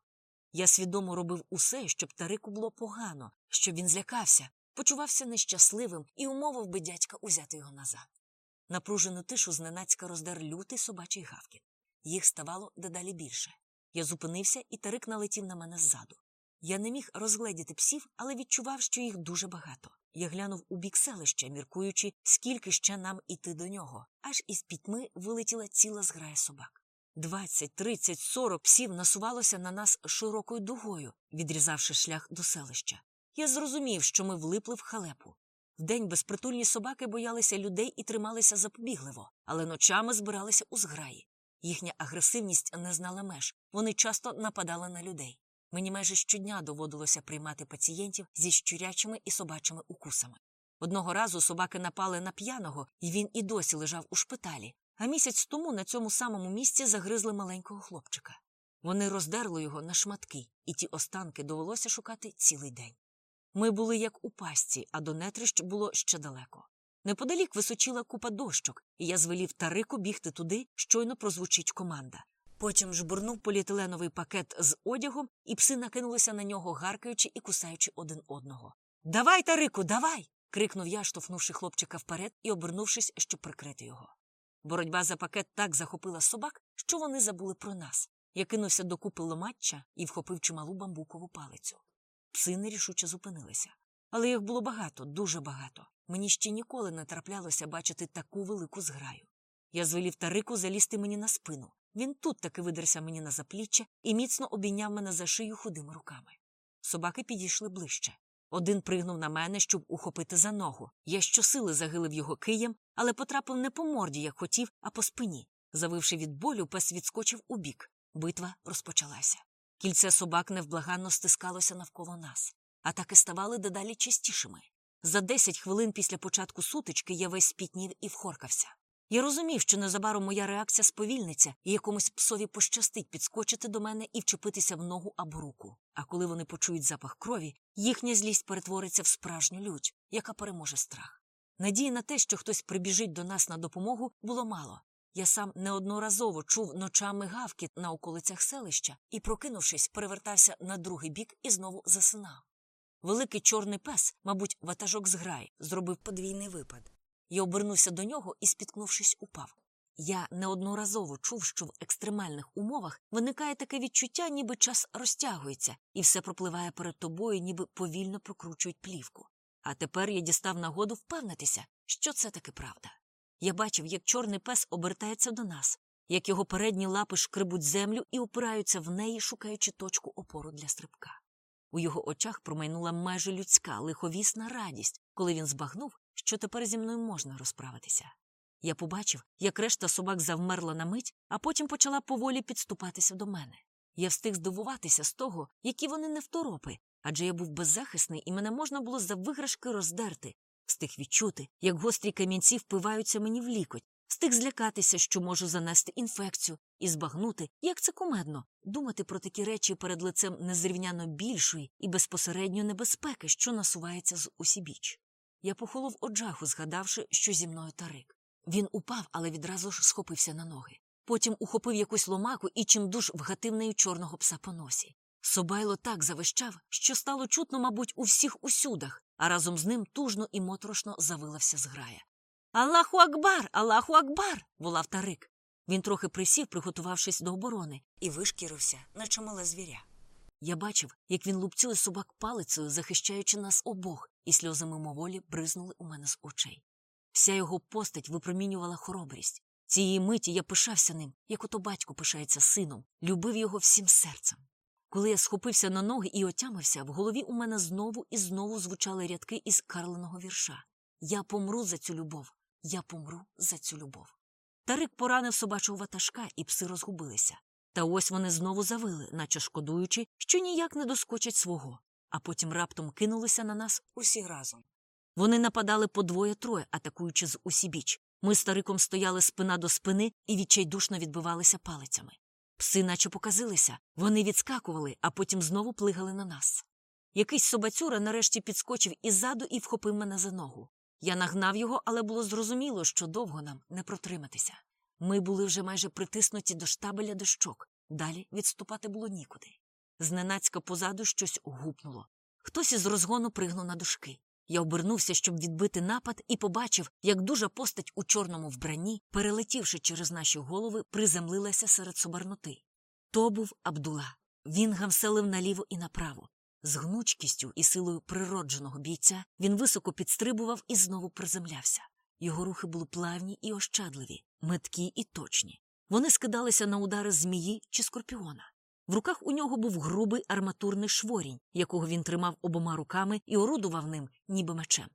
Я свідомо робив усе, щоб Тарику було погано, щоб він злякався, почувався нещасливим і умовив би дядька узяти його назад. Напружену тишу зненацька роздер лютий собачий гавкіт. Їх ставало дедалі більше. Я зупинився, і Тарик налетів на мене ззаду. Я не міг розгледіти псів, але відчував, що їх дуже багато. Я глянув у бік селища, міркуючи, скільки ще нам іти до нього, аж із пітьми вилетіла ціла зграя собак. Двадцять, тридцять, сорок псів насувалося на нас широкою дугою, відрізавши шлях до селища. Я зрозумів, що ми влипли в халепу. Вдень безпритульні собаки боялися людей і трималися запобігливо, але ночами збиралися у зграї. Їхня агресивність не знала меж, вони часто нападали на людей. Мені майже щодня доводилося приймати пацієнтів зі щурячими і собачими укусами. Одного разу собаки напали на п'яного, і він і досі лежав у шпиталі, а місяць тому на цьому самому місці загризли маленького хлопчика. Вони роздерли його на шматки, і ті останки довелося шукати цілий день. Ми були як у пастці, а до нетрищ було ще далеко. Неподалік височила купа дощок, і я звелів Тарику бігти туди, щойно прозвучить команда. Потім жбурнув поліетиленовий пакет з одягом, і пси накинулися на нього, гаркаючи і кусаючи один одного. Давай, Тарику, давай. крикнув я, штовхнувши хлопчика вперед і обернувшись, щоб прикрити його. Боротьба за пакет так захопила собак, що вони забули про нас. Я кинувся до купи ломатча і вхопив чималу бамбукову палицю. Пси нерішуче зупинилися. Але їх було багато, дуже багато. Мені ще ніколи не траплялося бачити таку велику зграю. Я звелів Тарику залізти мені на спину. Він тут таки видерся мені на запліччя і міцно обійняв мене за шию худими руками. Собаки підійшли ближче. Один пригнув на мене, щоб ухопити за ногу. Я щосили загилив його києм, але потрапив не по морді, як хотів, а по спині. Завивши від болю, пес відскочив убік. Битва розпочалася. Кільце собак невблаганно стискалося навколо нас. Атаки ставали дедалі частішими. За десять хвилин після початку сутички я весь спітнів і вхоркався. Я розумів, що незабаром моя реакція сповільниться, і якомусь псові пощастить підскочити до мене і вчепитися в ногу або руку. А коли вони почують запах крові, їхня злість перетвориться в справжню лють, яка переможе страх. Надії на те, що хтось прибіжить до нас на допомогу, було мало. Я сам неодноразово чув ночами гавкіт на околицях селища і, прокинувшись, перевертався на другий бік і знову засинав. Великий чорний пес, мабуть, ватажок зграй, зробив подвійний випад. Я обернувся до нього і, спіткнувшись, упав. Я неодноразово чув, що в екстремальних умовах виникає таке відчуття, ніби час розтягується, і все пропливає перед тобою, ніби повільно прокручують плівку. А тепер я дістав нагоду впевнитися, що це таки правда. Я бачив, як чорний пес обертається до нас, як його передні лапи шкребуть землю і опираються в неї, шукаючи точку опору для стрибка. У його очах промайнула майже людська, лиховісна радість, коли він збагнув, що тепер зі мною можна розправитися. Я побачив, як решта собак завмерла на мить, а потім почала поволі підступатися до мене. Я встиг здивуватися з того, які вони не второпи, адже я був беззахисний і мене можна було за виграшки роздерти, встиг відчути, як гострі камінці впиваються мені в лікоть, встиг злякатися, що можу занести інфекцію, і збагнути, як це кумедно, думати про такі речі перед лицем незрівняно більшої і безпосередньо небезпеки, що насувається з усібіч. Я похолов оджаху, згадавши, що зі мною тарик. Він упав, але відразу ж схопився на ноги. Потім ухопив якусь ломаку і чимдуж вгатив нею чорного пса по носі. Собайло так завищав, що стало чутно, мабуть, у всіх усюдах, а разом з ним тужно і моторошно завилався зграя. Аллаху Акбар, Аллаху Акбар. волав Тарик. Він трохи присів, приготувавшись до оборони, і вишкірився, наче мале звіря. Я бачив, як він лупцює собак палицею, захищаючи нас обох, і сльози мимоволі бризнули у мене з очей. Вся його постать випромінювала хоробрість. Цієї миті я пишався ним, як ото батько пишається сином, любив його всім серцем. Коли я схопився на ноги і отямився, в голові у мене знову і знову звучали рядки із Карленого вірша Я помру за цю любов, я помру за цю любов. Тарик поранив собачого ватажка, і пси розгубилися. Та ось вони знову завили, наче шкодуючи, що ніяк не доскочать свого, а потім раптом кинулися на нас усі разом. Вони нападали по двоє-троє, атакуючи з усібіч. Ми з Тариком стояли спина до спини і відчайдушно відбивалися палицями. Пси наче показилися, вони відскакували, а потім знову плигали на нас. Якийсь собацюра нарешті підскочив іззаду і вхопив мене за ногу. Я нагнав його, але було зрозуміло, що довго нам не протриматися. Ми були вже майже притиснуті до штабеля дощок, далі відступати було нікуди. Зненацька позаду щось гупнуло. Хтось із розгону пригнув на дошки. Я обернувся, щоб відбити напад, і побачив, як дужа постать у чорному вбранні, перелетівши через наші голови, приземлилася серед собарноти. То був Абдула. Він гамселив наліво і направо. З гнучкістю і силою природженого бійця він високо підстрибував і знову приземлявся. Його рухи були плавні і ощадливі, меткі і точні. Вони скидалися на удари змії чи скорпіона. В руках у нього був грубий арматурний шворінь, якого він тримав обома руками і орудував ним, ніби мечем.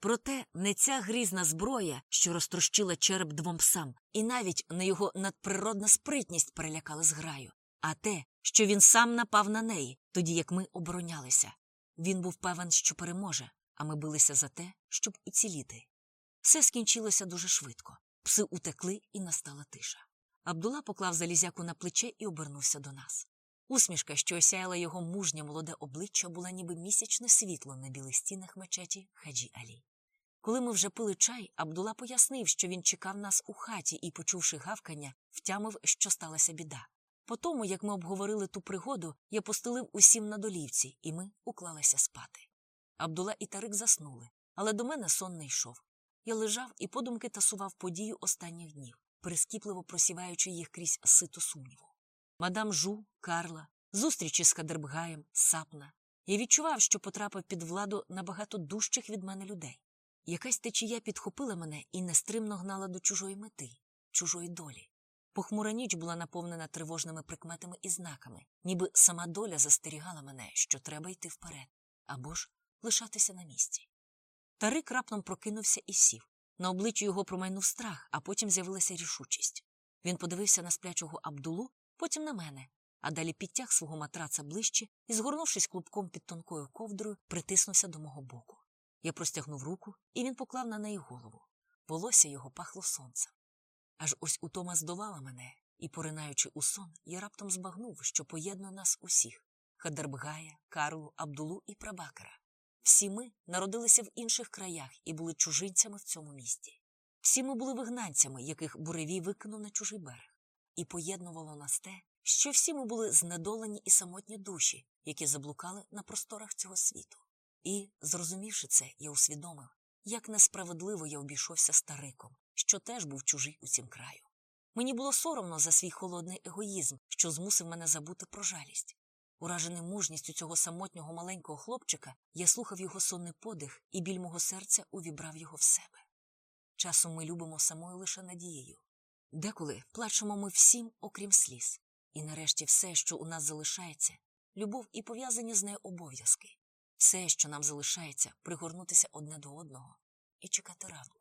Проте не ця грізна зброя, що розтрощила череп двом псам, і навіть не його надприродна спритність перелякали зграю, а те, що він сам напав на неї, тоді як ми оборонялися. Він був певен, що переможе, а ми билися за те, щоб уціліти. Все скінчилося дуже швидко. Пси утекли, і настала тиша. Абдула поклав залізяку на плече і обернувся до нас. Усмішка, що осяяла його мужнє молоде обличчя, була ніби місячне світло на білих стінах мечеті Хаджі Алі. Коли ми вже пили чай, Абдула пояснив, що він чекав нас у хаті і, почувши гавкання, втямив, що сталася біда. По тому, як ми обговорили ту пригоду, я постелив усім на долівці, і ми уклалися спати. Абдула і Тарик заснули, але до мене сон не йшов. Я лежав і подумки тасував подію останніх днів, прискіпливо просіваючи їх крізь сито сумніву. Мадам Жу, Карла, зустрічі з Кадербгаєм, Сапна. Я відчував, що потрапив під владу набагато дужчих від мене людей. Якась течія підхопила мене і нестримно гнала до чужої мети, чужої долі. Похмура ніч була наповнена тривожними прикметами і знаками, ніби сама доля застерігала мене, що треба йти вперед, або ж лишатися на місці. Тарик раптом прокинувся і сів. На обличчі його промайнув страх, а потім з'явилася рішучість. Він подивився на сплячого Абдулу, потім на мене, а далі підтяг свого матраца ближче і, згорнувшись клубком під тонкою ковдрою, притиснувся до мого боку. Я простягнув руку, і він поклав на неї голову. Волосся його пахло сонцем. Аж ось утома здолала мене, і, поринаючи у сон, я раптом збагнув, що поєднує нас усіх Хадербгая, Карлу, Абдулу і Прабакера. Всі ми народилися в інших краях і були чужинцями в цьому місті. Всі ми були вигнанцями, яких буревій викинув на чужий берег, і поєднувало нас те, що всі ми були знедолені і самотні душі, які заблукали на просторах цього світу. І, зрозумівши це, я усвідомив, як несправедливо я обійшовся стариком, що теж був чужий у цім краю. Мені було соромно за свій холодний егоїзм, що змусив мене забути про жалість. Уражений мужністю цього самотнього маленького хлопчика, я слухав його сонний подих, і біль мого серця увібрав його в себе. Часом ми любимо самою лише надією. Деколи плачемо ми всім, окрім сліз. І нарешті все, що у нас залишається, любов і пов'язані з нею обов'язки. Все, що нам залишається, пригорнутися одне до одного і чекати ранку.